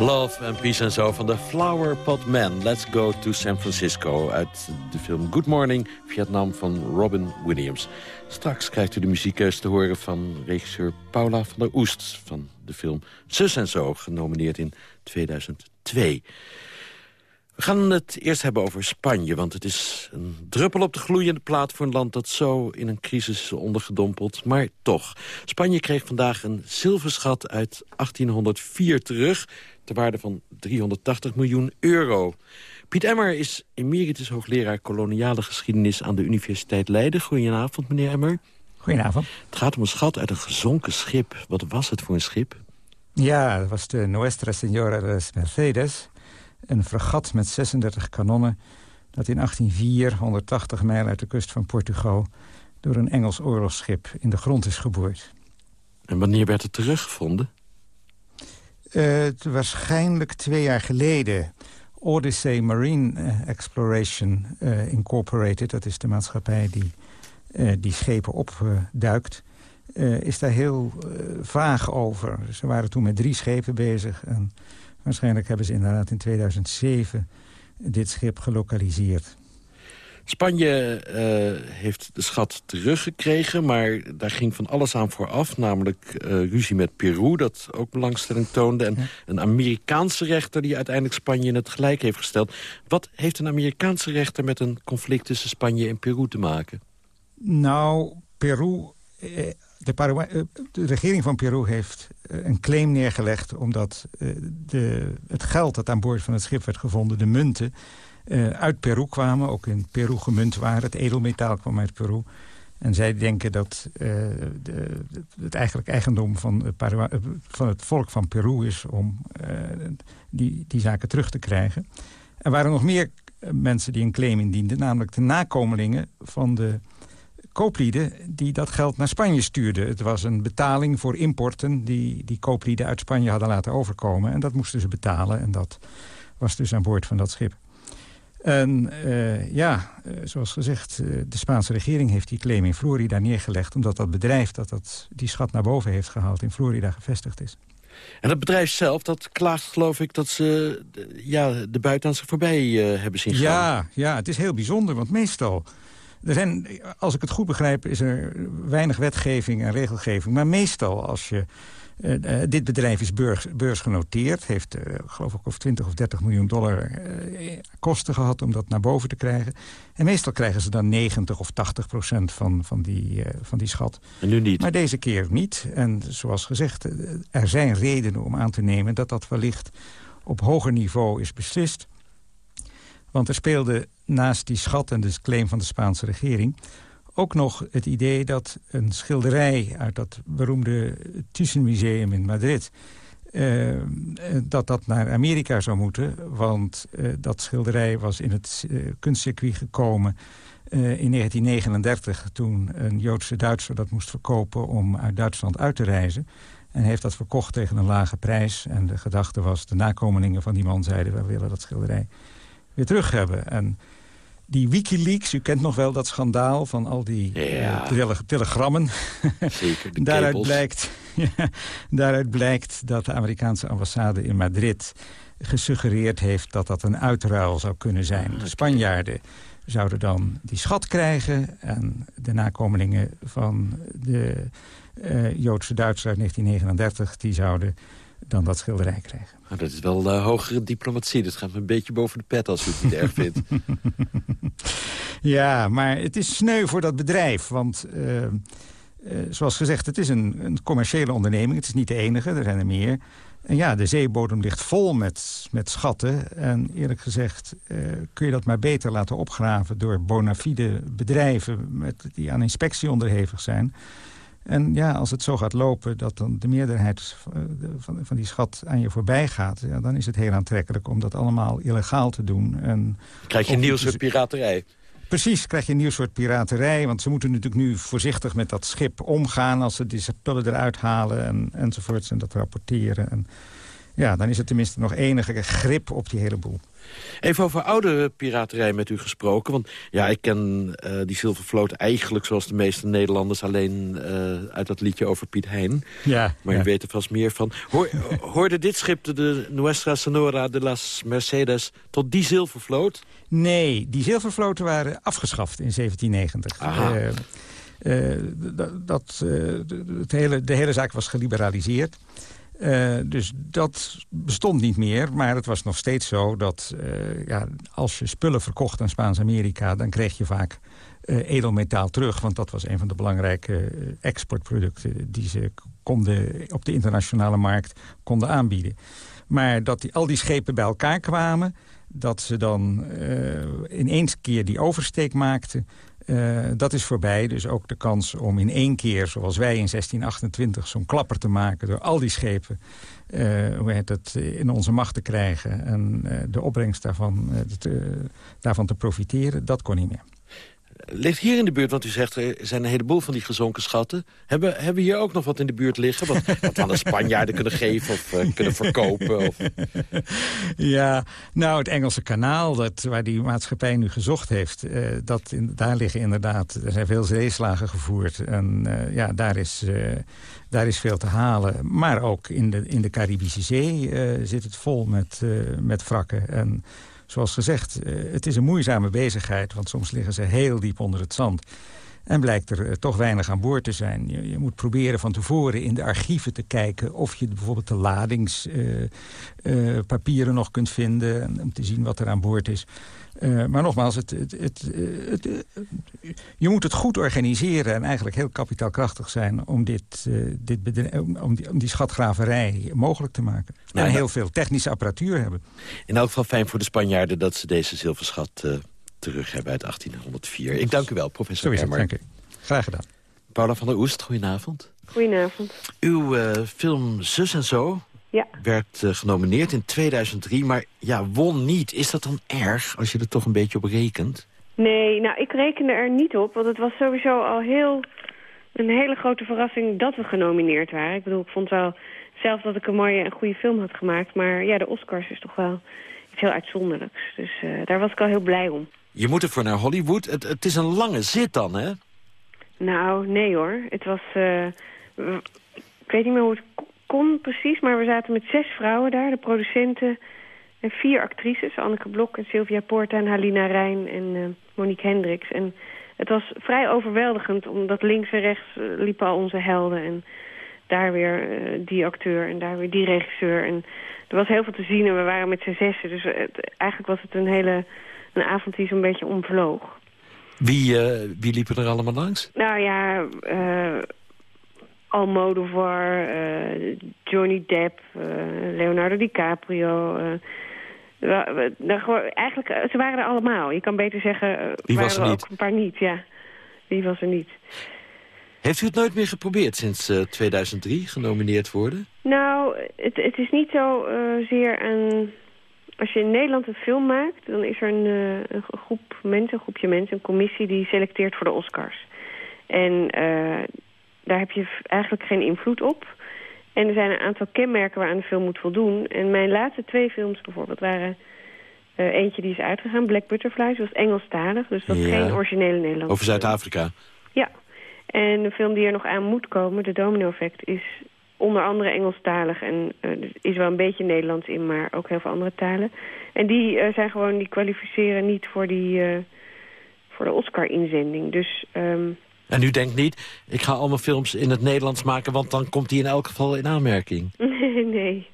Love and Peace en zo van de Flower Pot Man. Let's go to San Francisco uit de film Good Morning Vietnam van Robin Williams. Straks krijgt u de muziekkeus te horen van regisseur Paula van der Oest... van de film Zus en Zo, genomineerd in 2002. We gaan het eerst hebben over Spanje, want het is een druppel op de gloeiende plaat voor een land dat zo in een crisis is ondergedompeld. Maar toch, Spanje kreeg vandaag een zilverschat uit 1804 terug ter waarde van 380 miljoen euro. Piet Emmer is emeritus hoogleraar koloniale geschiedenis aan de Universiteit Leiden. Goedenavond, meneer Emmer. Goedenavond. Het gaat om een schat uit een gezonken schip. Wat was het voor een schip? Ja, het was de Nuestra Señora de Mercedes. Een fregat met 36 kanonnen dat in 1804, 180 mijl uit de kust van Portugal... door een Engels oorlogsschip in de grond is geboord. En wanneer werd het teruggevonden? Uh, waarschijnlijk twee jaar geleden. Odyssey Marine eh, Exploration uh, Incorporated, dat is de maatschappij die die schepen opduikt... is daar heel vaag over. Ze waren toen met drie schepen bezig. En waarschijnlijk hebben ze inderdaad in 2007 dit schip gelokaliseerd. Spanje uh, heeft de schat teruggekregen, maar daar ging van alles aan vooraf. Namelijk uh, ruzie met Peru, dat ook belangstelling toonde. En een Amerikaanse rechter die uiteindelijk Spanje in het gelijk heeft gesteld. Wat heeft een Amerikaanse rechter met een conflict tussen Spanje en Peru te maken? Nou, Peru... Eh, de, de, regering van Peru heeft een claim neergelegd... omdat de, het geld dat aan boord van het schip werd gevonden, de munten uh, uit Peru kwamen. Ook in Peru gemunt waren. Het edelmetaal kwam uit Peru. En zij denken dat uh, de, het eigenlijk eigendom van, uh, van het volk van Peru is... om die, die zaken terug te krijgen. Er waren nog meer mensen die een claim indienden. Namelijk de nakomelingen van de kooplieden die dat geld naar Spanje stuurden. Het was een betaling voor importen die die kooplieden uit Spanje hadden laten overkomen. En dat moesten ze betalen en dat was dus aan boord van dat schip. En uh, ja, uh, zoals gezegd, uh, de Spaanse regering heeft die claim in Florida neergelegd... omdat dat bedrijf dat, dat die schat naar boven heeft gehaald in Florida gevestigd is. En het bedrijf zelf, dat klaagt geloof ik dat ze de, ja, de buiten aan zich voorbij eh, hebben zien gaan. Ja, ja, het is heel bijzonder, want meestal... Er zijn, als ik het goed begrijp, is er weinig wetgeving en regelgeving. Maar meestal, als je... eh, eh, dit bedrijf is beurs, beursgenoteerd. Heeft, eh, geloof ik, of 20 of 30 miljoen dollar kosten gehad om dat naar boven te krijgen. En meestal krijgen ze dan 90 of 80 procent van, van, die, van die schat. En nu niet. Maar deze keer niet. En zoals gezegd, er zijn redenen om aan te nemen... dat dat wellicht op hoger niveau is beslist. Want er speelde naast die schat en de claim van de Spaanse regering... ook nog het idee dat een schilderij uit dat beroemde Thyssen-museum in Madrid... eh, dat dat naar Amerika zou moeten. Want eh, dat schilderij was in het eh, kunstcircuit gekomen in 1939... toen een Joodse Duitser dat moest verkopen om uit Duitsland uit te reizen. En heeft dat verkocht tegen een lage prijs. En de gedachte was, de nakomelingen van die man zeiden... we willen dat schilderij weer terug hebben. En die Wikileaks, u kent nog wel dat schandaal van al die Ja. eh, tele- telegrammen. Zeker, de daaruit, kabels. blijkt, daaruit blijkt dat de Amerikaanse ambassade in Madrid gesuggereerd heeft dat dat een uitruil zou kunnen zijn. De Spanjaarden zouden dan die schat krijgen en de nakomelingen van de eh, Joodse Duitser uit 1939... die zouden dan dat schilderij krijgen. Nou, dat is wel eh, hogere diplomatie. Dat gaat me een beetje boven de pet als u het niet erg vindt. Ja, maar het is sneu voor dat bedrijf. Want eh, eh, zoals gezegd, het is een, een commerciële onderneming. Het is niet de enige, er zijn er meer. En ja, de zeebodem ligt vol met, met schatten. En eerlijk gezegd eh, kun je dat maar beter laten opgraven... door bona fide bedrijven met, die aan inspectie onderhevig zijn... En ja, als het zo gaat lopen dat dan de meerderheid eh, van, van die schat aan je voorbij gaat... Ja, dan is het heel aantrekkelijk om dat allemaal illegaal te doen. En Krijg je een nieuw soort piraterij. Precies, krijg je een nieuw soort piraterij. Want ze moeten natuurlijk nu voorzichtig met dat schip omgaan... als ze die spullen eruit halen en, enzovoorts en dat rapporteren. En ja, dan is er tenminste nog enige grip op die hele boel. Even over oude piraterij met u gesproken. Want ja, ik ken eh, die zilvervloot eigenlijk zoals de meeste Nederlanders... alleen eh, uit dat liedje over Piet Hein. Ja, Maar ja. u weet er vast meer van. Hoor, hoorde dit schip, de- Nuestra Sonora de las Mercedes... tot die zilvervloot? Nee, die zilvervloten waren afgeschaft in 1790. Aha. Eh, dat, het hele, de hele zaak was geliberaliseerd. Eh, dus dat bestond niet meer. Maar het was nog steeds zo dat eh, ja, als je spullen verkocht aan Spaans-Amerika... dan kreeg je vaak eh, edelmetaal terug. Want dat was een van de belangrijke exportproducten... die ze konden op de internationale markt konden aanbieden. Maar dat die, al die schepen bij elkaar kwamen dat ze dan ineens keer die oversteek maakten... eh, dat is voorbij. Dus ook de kans om in één keer, zoals wij in 1628... zo'n klapper te maken door al die schepen eh, hoe het, in onze macht te krijgen... en eh, de opbrengst daarvan, eh, daarvan te profiteren, dat kon niet meer. Ligt hier in de buurt, want u zegt er zijn een heleboel van die gezonken schatten. Hebben, hebben we hier ook nog wat in de buurt liggen? Wat, wat we aan de Spanjaarden kunnen geven of eh, kunnen verkopen? Of... Ja, nou, het Engelse kanaal, dat, waar die maatschappij nu gezocht heeft... eh, dat in, daar liggen inderdaad, er zijn veel zeeslagen gevoerd. En eh, ja, daar is, daar is veel te halen. Maar ook in de, in de Caribische Zee zit het vol met, met wrakken. En zoals gezegd, eh, het is een moeizame bezigheid... want soms liggen ze heel diep onder het zand... En blijkt er eh, toch weinig aan boord te zijn. Je, moet proberen van tevoren in de archieven te kijken... of je bijvoorbeeld de ladingspapieren nog kunt vinden... en om te zien wat er aan boord is. Eh, maar nogmaals, het, het, het, eh, het, eh, je moet het goed organiseren... en eigenlijk heel kapitaalkrachtig zijn om, dit, eh, dit bedrijf, om, die, om die schatgraverij mogelijk te maken. Ja, en heel veel technische apparatuur hebben. In elk geval fijn voor de Spanjaarden dat ze deze zilverschat eh, terug hebben uit 1804. Ik dank u wel, Zo professor is het, Emmer. dank u. Graag gedaan. Paula van der Oest, goedenavond. Goedenavond. Uw film Zus en Zo Ja. werd eh, genomineerd in 2003, maar ja, won niet. Is dat dan erg, als je er toch een beetje op rekent? Nee, nou, ik rekende er niet op, want het was sowieso al heel een hele grote verrassing dat we genomineerd waren. Ik bedoel, ik vond wel zelf dat ik een mooie en goede film had gemaakt, maar ja, de Oscars is toch wel iets heel uitzonderlijks. Dus eh, daar was ik al heel blij om. Je moet ervoor naar Hollywood. Het, het is een lange zit dan, hè? Nou, nee hoor. Het was, eh, ik weet niet meer hoe het kon precies, maar we zaten met zes vrouwen daar. De producenten en vier actrices. Anneke Blok en Sylvia Porta en Halina Rijn en uh, Monique Hendricks. En het was vrij overweldigend, omdat links en rechts uh, liepen al onze helden. En daar weer uh, die acteur en daar weer die regisseur. En er was heel veel te zien en we waren met z'n zessen. Dus het, eigenlijk was het een hele een avond die zo'n beetje omvloog. Wie, wie liepen er allemaal langs? Nou ja... Almodovar, uh, Johnny Depp, uh, Leonardo DiCaprio. Uh, eigenlijk, ze waren er allemaal. Je kan beter zeggen, Wie was er, er niet? ook een paar niet. Ja. Wie was er niet? Heeft u het nooit meer geprobeerd sinds 2003 genomineerd worden? Nou, het, het is niet zo zeer een... Als je in Nederland een film maakt, dan is er een, een groep mensen, een groepje mensen, een commissie die selecteert voor de Oscars. En daar heb je eigenlijk geen invloed op. En er zijn een aantal kenmerken waaraan de film moet voldoen. En mijn laatste twee films bijvoorbeeld waren... Uh, eentje die is uitgegaan, Black Butterflies, was Engelstalig. Dus dat is ja. geen originele Nederlandse Over Zuid-Afrika? Ja. En de film die er nog aan moet komen, de Domino Effect, is onder andere Engelstalig. En uh, er is wel een beetje Nederlands in, maar ook heel veel andere talen. En die uh, zijn gewoon, die kwalificeren niet voor, die, voor de Oscar-inzending. Dus... Um, en u denkt niet, ik ga allemaal films in het Nederlands maken... want dan komt die in elk geval in aanmerking. Nee, nee.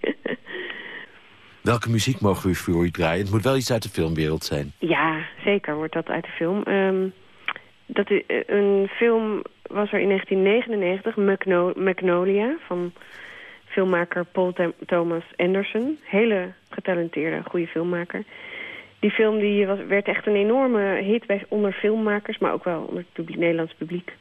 Welke muziek mogen we voor u draaien? Het moet wel iets uit de filmwereld zijn. Ja, zeker wordt dat uit de film. Um, dat is, een film was er in 1999, Magno Magnolia... van filmmaker Paul Thomas Anderson. Hele getalenteerde, goede filmmaker. Die film die was, werd echt een enorme hit bij, onder filmmakers... maar ook wel onder het publiek, Nederlands publiek.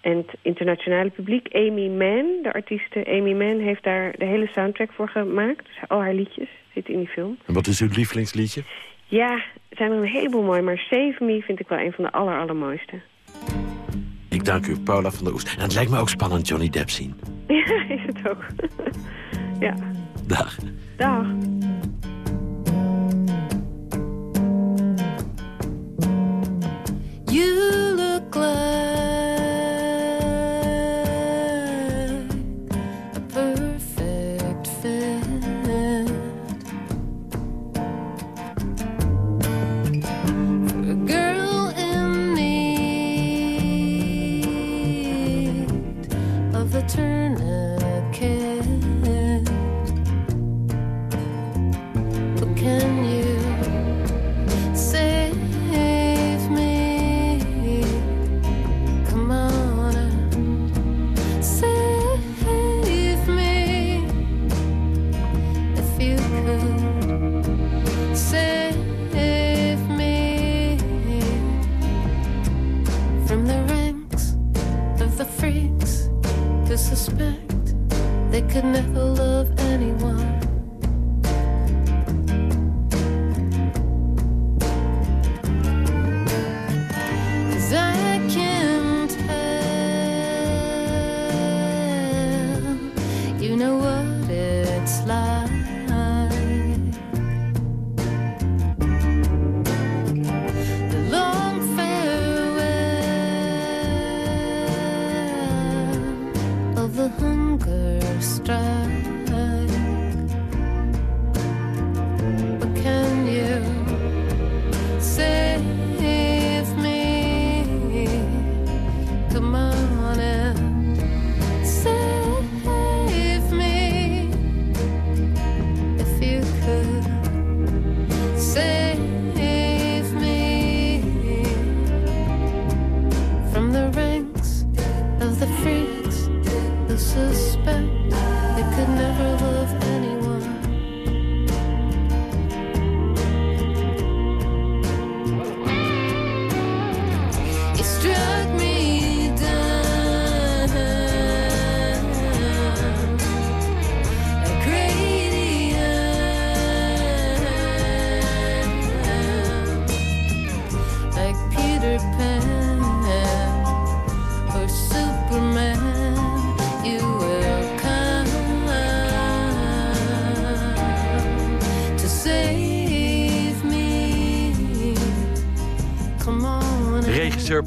En het internationale publiek. Amy Mann, de artieste Amy Mann... heeft daar de hele soundtrack voor gemaakt. Dus al haar liedjes zitten in die film. En wat is uw lievelingsliedje? Ja, er zijn er een heleboel mooi... maar Save Me vind ik wel een van de aller, allermooiste. Ik dank u, Paula van der Oest. En het lijkt me ook spannend Johnny Depp zien. Ja, is het ook. ja. Dag. Dag. You look like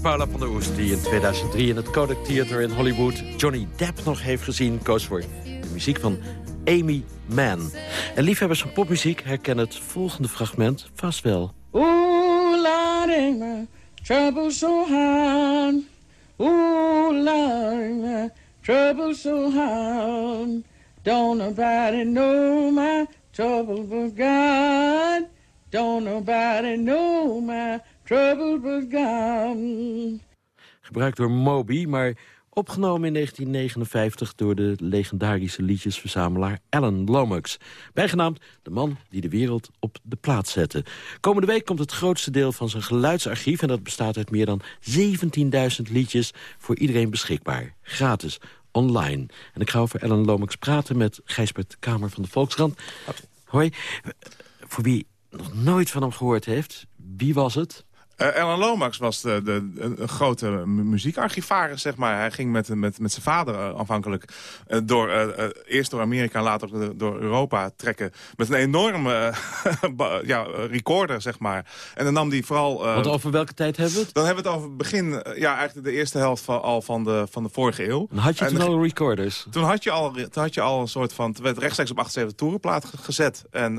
Paula van der Oest, die in 2003 in het Kodak Theater in Hollywood... Johnny Depp nog heeft gezien, koos voor de muziek van Amy Mann. En liefhebbers van popmuziek herkennen het volgende fragment vast wel. Ooh, Lord, my trouble so hard. Ooh, Lord, my trouble so hard. Don't nobody know my trouble but God. Don't nobody know my trouble God. Gebruikt door Moby, maar opgenomen in 1959 door de legendarische liedjesverzamelaar Alan Lomax. Bijgenaamd de man die de wereld op de plaats zette. Komende week komt het grootste deel van zijn geluidsarchief... en dat bestaat uit meer dan 17.000 liedjes voor iedereen beschikbaar. Gratis, online. En ik ga over Alan Lomax praten met Gijsbert Kamer van de Volkskrant. Hoi, voor wie nog nooit van hem gehoord heeft, wie was het? Uh, Alan Lomax was de, de, een grote muziekarchivaris, zeg maar. Hij ging met, met, met zijn vader uh, aanvankelijk uh, door, eerst door Amerika en later door Europa trekken. Met een enorme ja, recorder, zeg maar. En dan nam hij vooral... Want over welke tijd hebben we het? Dan hebben we het over het begin, ja, eigenlijk de eerste helft van, al van de, van de vorige eeuw. Dan had je toen al recorders? Toen had, je al, toen had je al een soort van... Werd rechtstreeks op 78 toerenplaat gezet. En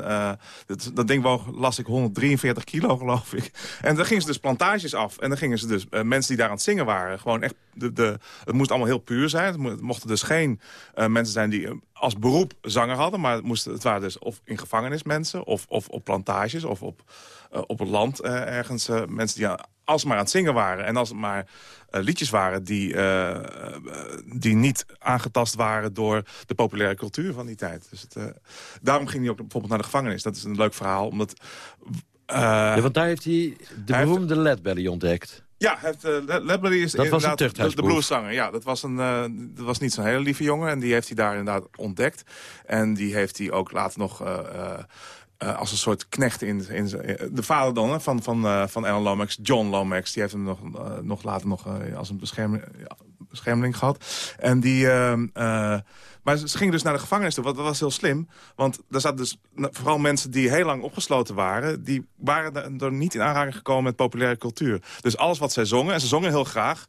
dat, dat ding woog, las ik, 143 kilo, geloof ik. En dan ging dus plantages af. En dan gingen ze dus, uh, mensen die daar aan het zingen waren... gewoon echt, de, het moest allemaal heel puur zijn. Het, mochten dus geen uh, mensen zijn die uh, als beroep zanger hadden... maar het, moest, het waren dus of in gevangenis mensen... of, of op plantages, of op, op het land ergens mensen die alsmaar aan het zingen waren... en als maar liedjes waren die, die niet aangetast waren... door de populaire cultuur van die tijd. Dus het, daarom ging hij ook bijvoorbeeld naar de gevangenis. Dat is een leuk verhaal, omdat ja, want daar heeft hij de hij beroemde heeft, ontdekt. Ja, heeft, uh, Ledbelly is dat was een de, de blueszanger. Ja, dat was, een, uh, dat was niet zo'n hele lieve jongen. En die heeft hij daar inderdaad ontdekt. En die heeft hij ook later nog... Uh, als een soort knecht in, in de vader dan van, van, van Alan Lomax, John Lomax, die heeft hem nog, nog later nog als een bescherming, beschermeling gehad. En die, maar ze gingen dus naar de gevangenis. Wat dat was heel slim. Want daar zaten dus vooral mensen die heel lang opgesloten waren... die waren er niet in aanraking gekomen met populaire cultuur. Dus alles wat zij zongen, en ze zongen heel graag...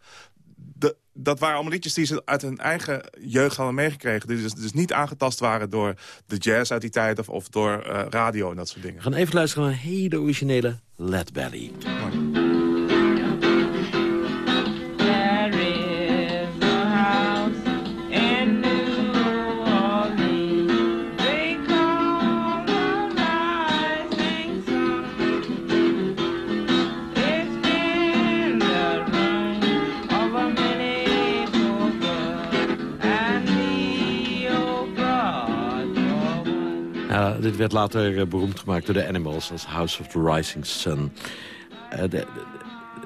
Dat waren allemaal liedjes die ze uit hun eigen jeugd hadden meegekregen. Die dus, dus niet aangetast waren door de jazz uit die tijd... of, of door uh, radio en dat soort dingen. We gaan even luisteren naar een hele originele Led Belly. Mooi. Dit werd later uh, beroemd gemaakt door de Animals als House of the Rising Sun. Uh, de, de,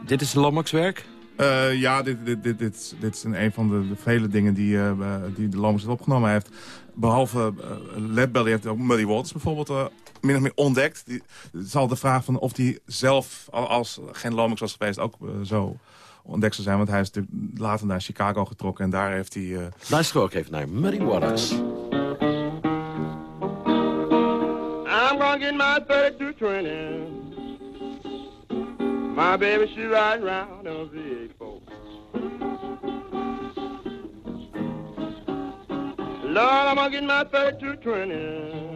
dit is Lomax werk? Uh, ja, dit, dit, dit, dit, dit is een van de, de vele dingen die, die de Lomax heeft opgenomen. Heeft, behalve Led Belly, heeft ook Muddy Waters bijvoorbeeld min of meer ontdekt. Die, het is al de vraag van of hij zelf, als geen Lomax was geweest, ook zo ontdekt zou zijn. Want hij is later naar Chicago getrokken en daar heeft hij... Uh... Luister ook even naar Muddy Waters. I'm gonna get my 3220. My baby, she ride round on a V8 Lord, I'm gonna get my 3220.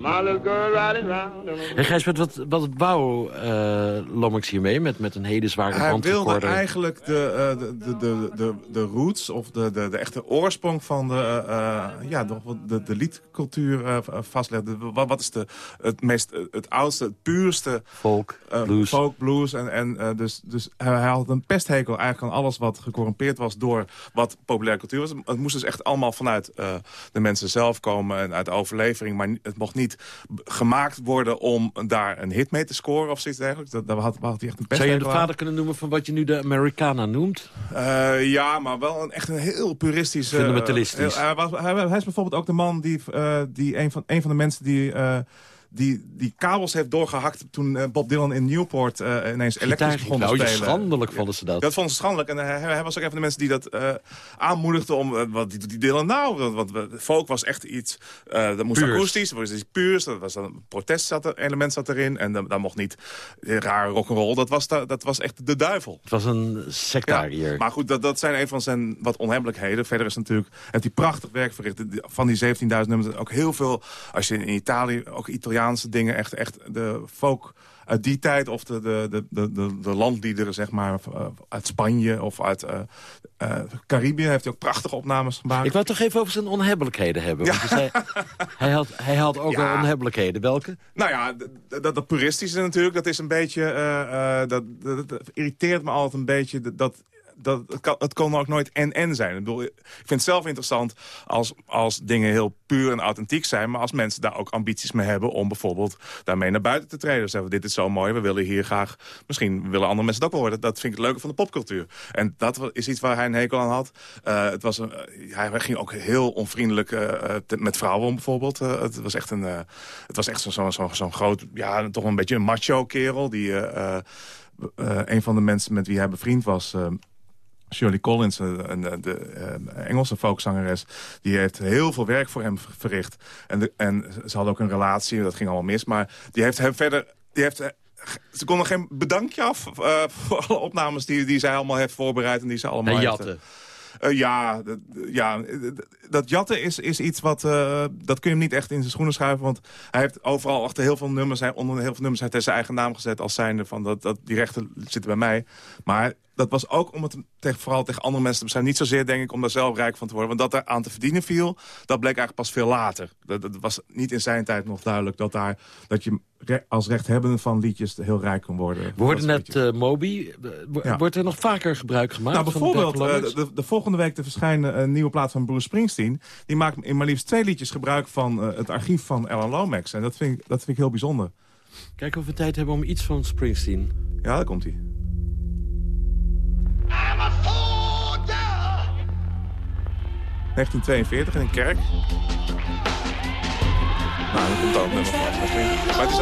My little girl riding round. En Gijsbert, wat, wat wou uh, Lomax hiermee met, met een hele zware Hij wilde eigenlijk de, uh, de, de, de, de, roots of de, de, de echte oorsprong van de, uh, ja, de, de, de liedcultuur vastleggen. Wat, wat is de, het meest, het oudste, het puurste... Folk, blues. Folk, blues. En, en dus, dus hij had een pesthekel eigenlijk aan alles wat gecorrumpeerd was door wat populaire cultuur was. Het moest dus echt allemaal vanuit de mensen zelf komen en uit de overlevering. Maar het mocht niet gemaakt worden om daar een hit mee te scoren of zoiets dergelijks. Dat, had, had hij echt een Zou je de vader kunnen noemen van wat je nu de Americana noemt? Uh, ja, maar wel een, echt een heel puristisch... Fundamentalistisch. Uh, hij, was, hij, hij, is bijvoorbeeld ook de man die, uh, die een, van, een van de mensen die die, die kabels heeft doorgehakt... toen eh, Bob Dylan in Newport uh, ineens elektrisch begon te nou, spelen. schandelijk vonden ze dat. Dat vonden ze schandelijk. En hij, hij, was ook een van de mensen die dat uh, aanmoedigde om... wat die, die Dylan nou? Want, want folk was echt iets... dat moest Puurs. akoestisch, dat was iets puurs. Dat was een protest zat er, element zat erin. En daar mocht niet rare rock'n'roll. Dat was, dat was echt de duivel. Het was een sectariër. Ja, maar goed, dat, dat zijn een van zijn wat onhebbelijkheden. Verder is natuurlijk, heeft hij prachtig werk verricht. Van die 17.000 nummers ook heel veel... als je in Italië, ook Italiaanse dingen... echt, echt de folk uit die tijd of de, de, de, de, de, de landliederen, zeg maar, uit Spanje of uit uh, uh, Caribië. Heeft hij ook prachtige opnames gemaakt. Ik wou toch even over zijn onhebbelijkheden hebben. Want hij, hij, had, hij had ook ja. wel onhebbelijkheden. Welke? Nou ja, dat, dat puristische natuurlijk, dat is een beetje... Uh, dat, dat, dat, irriteert me altijd een beetje dat dat, het, kan, het kon ook nooit en-en zijn. Ik, bedoel, ik vind het zelf interessant als, als dingen heel puur en authentiek zijn... maar als mensen daar ook ambities mee hebben om bijvoorbeeld daarmee naar buiten te treden. Zeggen, dit is zo mooi, we willen hier graag... misschien willen andere mensen het ook wel horen. Dat vind ik het leuke van de popcultuur. En dat is iets waar hij een hekel aan had. Uh, het was een, uh, hij ging ook heel onvriendelijk te, met vrouwen om bijvoorbeeld. het was echt, een, het was echt zo'n zo, zo, zo groot, ja, toch een beetje een macho kerel... die een van de mensen met wie hij bevriend was... Shirley Collins, een, de, de Engelse folkzangeres... die heeft heel veel werk voor hem verricht. En, de, en ze hadden ook een relatie, dat ging allemaal mis. Maar die heeft hem verder... Die heeft, ze kon nog geen bedankje af uh, voor alle opnames die, die zij allemaal heeft voorbereid... en die ze allemaal en heeft, jatten. Uh, ja, ja, dat jatten is, is iets wat... Uh, dat kun je hem niet echt in zijn schoenen schuiven. Want hij heeft overal achter heel veel nummers... Hij, onder heel veel nummers heeft hij zijn eigen naam gezet... als zijnde van dat, dat die rechten zitten bij mij. Maar dat was ook om het tegen, vooral tegen andere mensen te beschermen. Niet zozeer, denk ik, om daar zelf rijk van te worden. Want dat er aan te verdienen viel, dat bleek eigenlijk pas veel later. Dat, dat was niet in zijn tijd nog duidelijk... dat, daar, dat je als rechthebbende van liedjes heel rijk kon worden. We hoorden net uh, Moby. Ja. Wordt er nog vaker gebruik gemaakt? Nou, bijvoorbeeld, de, de, de, volgende week te verschijnen een nieuwe plaat van Bruce Springsteen. Die maakt in maar liefst twee liedjes gebruik van uh, het archief van Alan Lomax. En dat vind, ik, dat vind ik heel bijzonder. Kijken of we tijd hebben om iets van Springsteen. Ja, daar komt hij. 1942 in een kerk. Nou, dat komt ook. Maar het is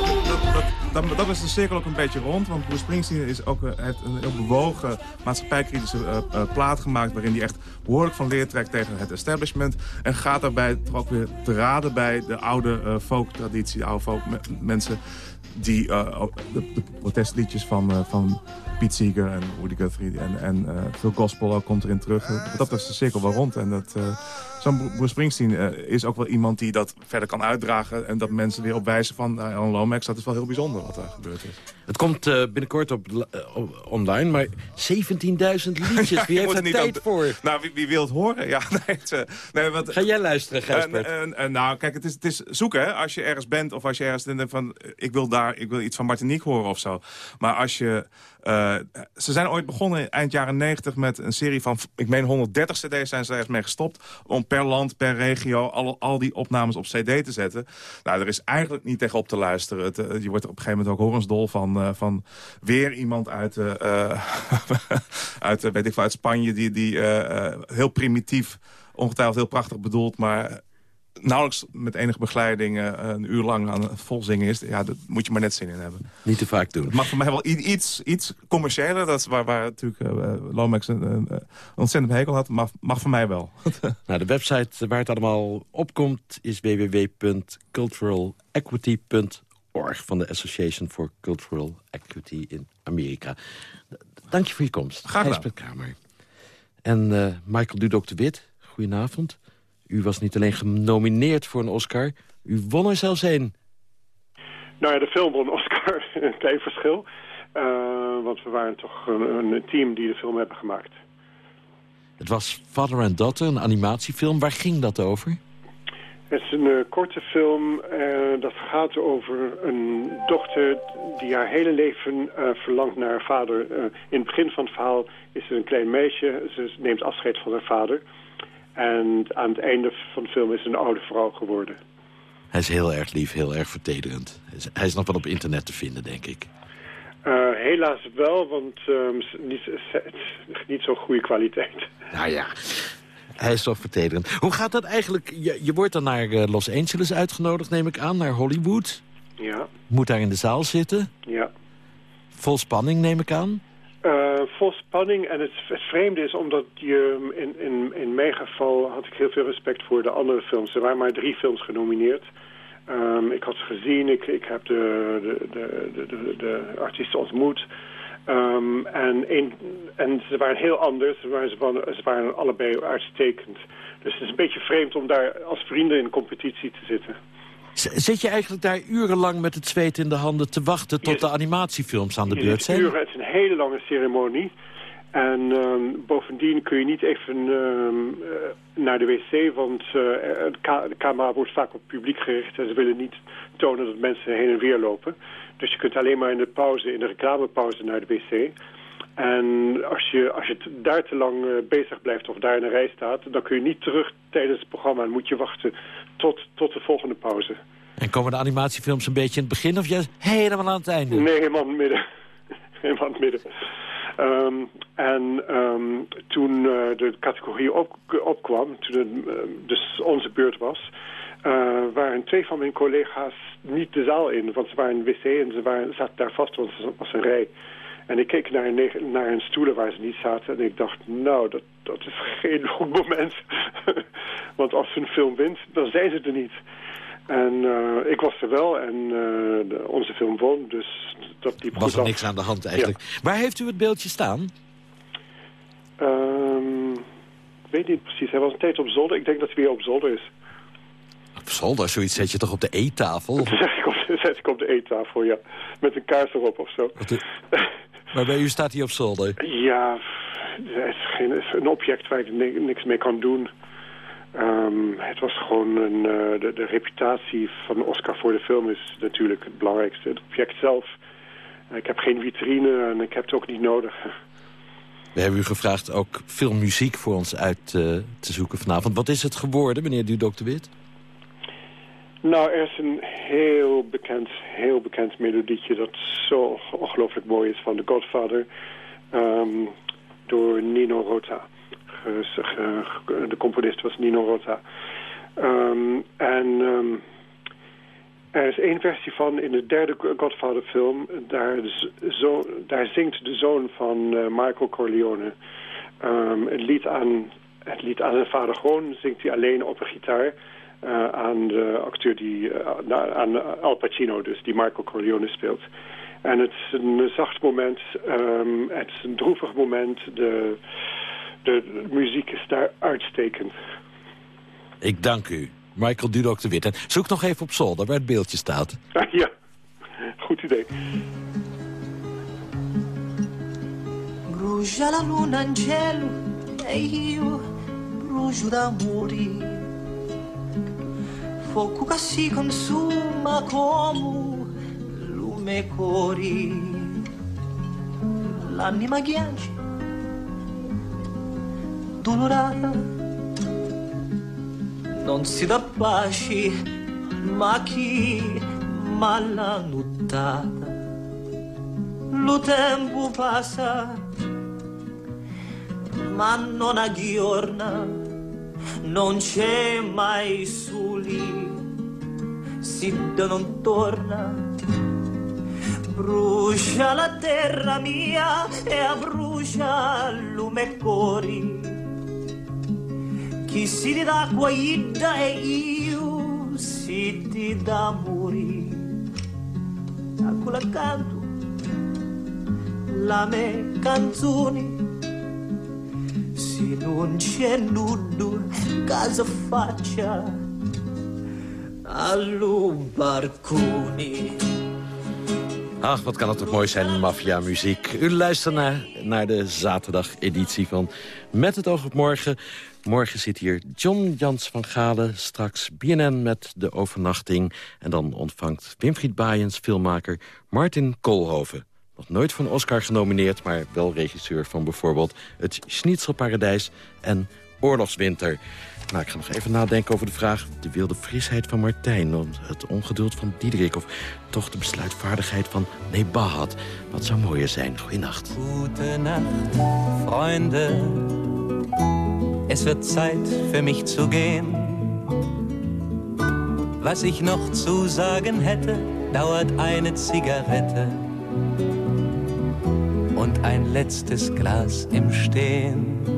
dat, dat, dat, is de cirkel ook een beetje rond. Want Bruce Springsteen is ook, uh, heeft een heel bewogen maatschappijkritische uh, uh, plaat gemaakt... waarin hij echt behoorlijk van leer trekt tegen het establishment. En gaat daarbij toch ook weer te raden bij de oude folk-traditie, de oude folk mensen... die de, de, protestliedjes van, van Pete Seeger en Woody Guthrie en, en uh, veel gospel ook komt erin terug. Dat is de cirkel wel rond. En dat, uh, zo'n Bruce Springsteen uh, is ook wel iemand die dat verder kan uitdragen. En dat mensen weer op wijzen van Alan Lomax. Dat is wel heel bijzonder wat er gebeurd is. Het komt binnenkort op, online, maar 17.000 liedjes. Wie heeft er tijd voor? Nou, wie, wie, wil het horen? Ja, nee, het, nee, wat, Ga jij luisteren, Gijsbert? nou, kijk, het is, het is zoeken. Hè? Als je ergens bent of als je ergens denkt van... ik wil daar ik wil iets van Martinique horen of zo. Maar als je... Uh, ze zijn ooit begonnen eind jaren 90 met een serie van... ik meen 130 cd's zijn ze ergens mee gestopt... om per land, per regio al, al die opnames op cd te zetten. Nou, er is eigenlijk niet tegen op te luisteren. Het, uh, je wordt op een gegeven moment ook horensdol van, uh, van weer iemand uit, uit, weet ik uit Spanje... die, die heel primitief, ongetwijfeld heel prachtig bedoeld... maar nauwelijks met enige begeleiding uh, een uur lang aan het volzingen is... ja, daar moet je maar net zin in hebben. Niet te vaak doen. Het mag voor mij wel iets, iets commerciëler. Dat is waar, waar natuurlijk uh, Lomax een, een, een ontzettend hekel had. Maar mag voor mij wel. nou, de website waar het allemaal opkomt is www.culturalequity.org... van de Association for Cultural Equity in Amerika. Dank je voor je komst. Graag gedaan. Kamer. En uh, Michael Dudok de Wit, goedenavond. U was niet alleen genomineerd voor een Oscar, u won er zelfs een. Nou ja, de film won een Oscar, een klein verschil. Uh, want we waren toch een, een, team die de film hebben gemaakt. Het was Father and Daughter, een animatiefilm. Waar ging dat over? Het is een uh, korte film uh, dat gaat over een dochter die haar hele leven verlangt naar haar vader. in het begin van het verhaal is ze een klein meisje. Ze neemt afscheid van haar vader. En aan het einde van de film is een oude vrouw geworden. Hij is heel erg lief, heel erg vertederend. Hij is nog wel op internet te vinden, denk ik. Uh, helaas wel, want um, niet, niet zo'n goede kwaliteit. Nou ja, hij is toch vertederend. Hoe gaat dat eigenlijk? Je, je wordt dan naar uh, Los Angeles uitgenodigd, neem ik aan, naar Hollywood. Ja. Moet daar in de zaal zitten. Ja. Vol spanning, neem ik aan. Uh, vol spanning. En het, het, vreemde is omdat je, in, in, in mijn geval had ik heel veel respect voor de andere films. Er waren maar drie films genomineerd. Um, ik had ze gezien, ik, ik heb de, de, de, de, de artiesten ontmoet. Um, en, en ze waren heel anders, ze waren, ze waren allebei uitstekend. Dus het is een beetje vreemd om daar als vrienden in competitie te zitten. Zit je eigenlijk daar urenlang met het zweet in de handen te wachten tot de animatiefilms aan de beurt zijn? Uren, het is een hele lange ceremonie. En um, bovendien kun je niet even um, uh, naar de wc, want uh, de camera wordt vaak op het publiek gericht en ze willen niet tonen dat mensen heen en weer lopen. Dus je kunt alleen maar in de pauze, in de reclamepauze naar de wc. En als je, als je daar te lang uh, bezig blijft of daar in een rij staat... dan kun je niet terug tijdens het programma. Dan moet je wachten tot, tot de volgende pauze. En komen de animatiefilms een beetje in het begin of juist helemaal aan het einde? Nee, helemaal in het midden. helemaal in het midden. Um, en um, toen uh, de categorie op, opkwam, toen het uh, dus onze beurt was... Uh, waren twee van mijn collega's niet de zaal in. Want ze waren in de wc en ze waren, zaten daar vast, want het was een rij. En ik keek naar een, naar een stoelen waar ze niet zaten en ik dacht, nou, dat, dat is geen goed moment. Want als ze een film wint, dan zijn ze er niet. En uh, ik was er wel en uh, de, onze film won, dus dat liep Was er niks aan de hand eigenlijk. Ja. Waar heeft u het beeldje staan? Um, ik weet niet precies. Hij was een tijd op zolder. Ik denk dat hij weer op zolder is. Op zolder? Zoiets zet je toch op de eettafel? Dat zet ik op, zet ik op de eettafel, ja. Met een kaars erop of zo. Maar bij u staat hij op zolder? Ja, het is, geen, het is een object waar ik niks mee kan doen. Um, het was gewoon een, uh, de, de, reputatie van Oscar voor de film is natuurlijk het belangrijkste. Het object zelf. Ik heb geen vitrine en ik heb het ook niet nodig. We hebben u gevraagd ook veel muziek voor ons uit uh, te zoeken vanavond. Wat is het geworden, meneer Dudok de Wit? Nou, er is een heel bekend, heel bekend melodietje dat zo ongelooflijk mooi is van The Godfather um, door Nino Rota. De componist was Nino Rota. Um, en um, er is één versie van in de derde Godfather film. Daar, zo, daar zingt de zoon van uh, Michael Corleone het, lied aan, het lied aan zijn vader gewoon. Zingt hij alleen op een gitaar. Uh, aan de acteur die, uh, aan Al Pacino dus, die Michael Corleone speelt. En het is een zacht moment, um, het is een droevig moment, de, de, de muziek is daar uitstekend. Ik dank u, Michael Dudok de Wit. En zoek nog even op zolder waar het beeldje staat. ja, goed idee. Brucia la luna in cielo e io brucio d'amore fuoco che si consuma come lume cori. L'anima ghiaccia, dolorata, non si dà pace, ma chi mala nottata. Lo tempo passa, ma non aggiorna non c'è mai soli, Siddo non torna. Brucia la terra mia e abbrucia lume cori. Chi si ti dà guaida e io si ti dà muri. A quella canto la me canzoni se non c'è nudo, casa faccia allo barconi. Ach, wat kan het toch mooi zijn, maffia-muziek. U luistert naar, naar de zaterdag-editie van Met het oog op morgen. Morgen zit hier John Jans van Galen, straks BNN met de overnachting. En dan ontvangt Wimfried Baaiens, filmmaker Martin Koolhoven. Nog nooit een Oscar genomineerd, maar wel regisseur van bijvoorbeeld... het Schnitzelparadijs en Oorlogswinter. Nou, ik ga nog even nadenken over de vraag... de wilde frisheid van Martijn, het ongeduld van Diederik... of toch de besluitvaardigheid van Nebahat. Wat zou mooier zijn. Goeienacht. Goedenacht, vrienden. Es wird Zeit für mich zu gehen. Was ich noch zu sagen hätte, dauert eine Zigarette und ein letztes Glas im Stehen.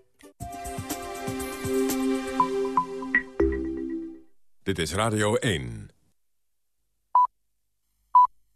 Dit is Radio 1.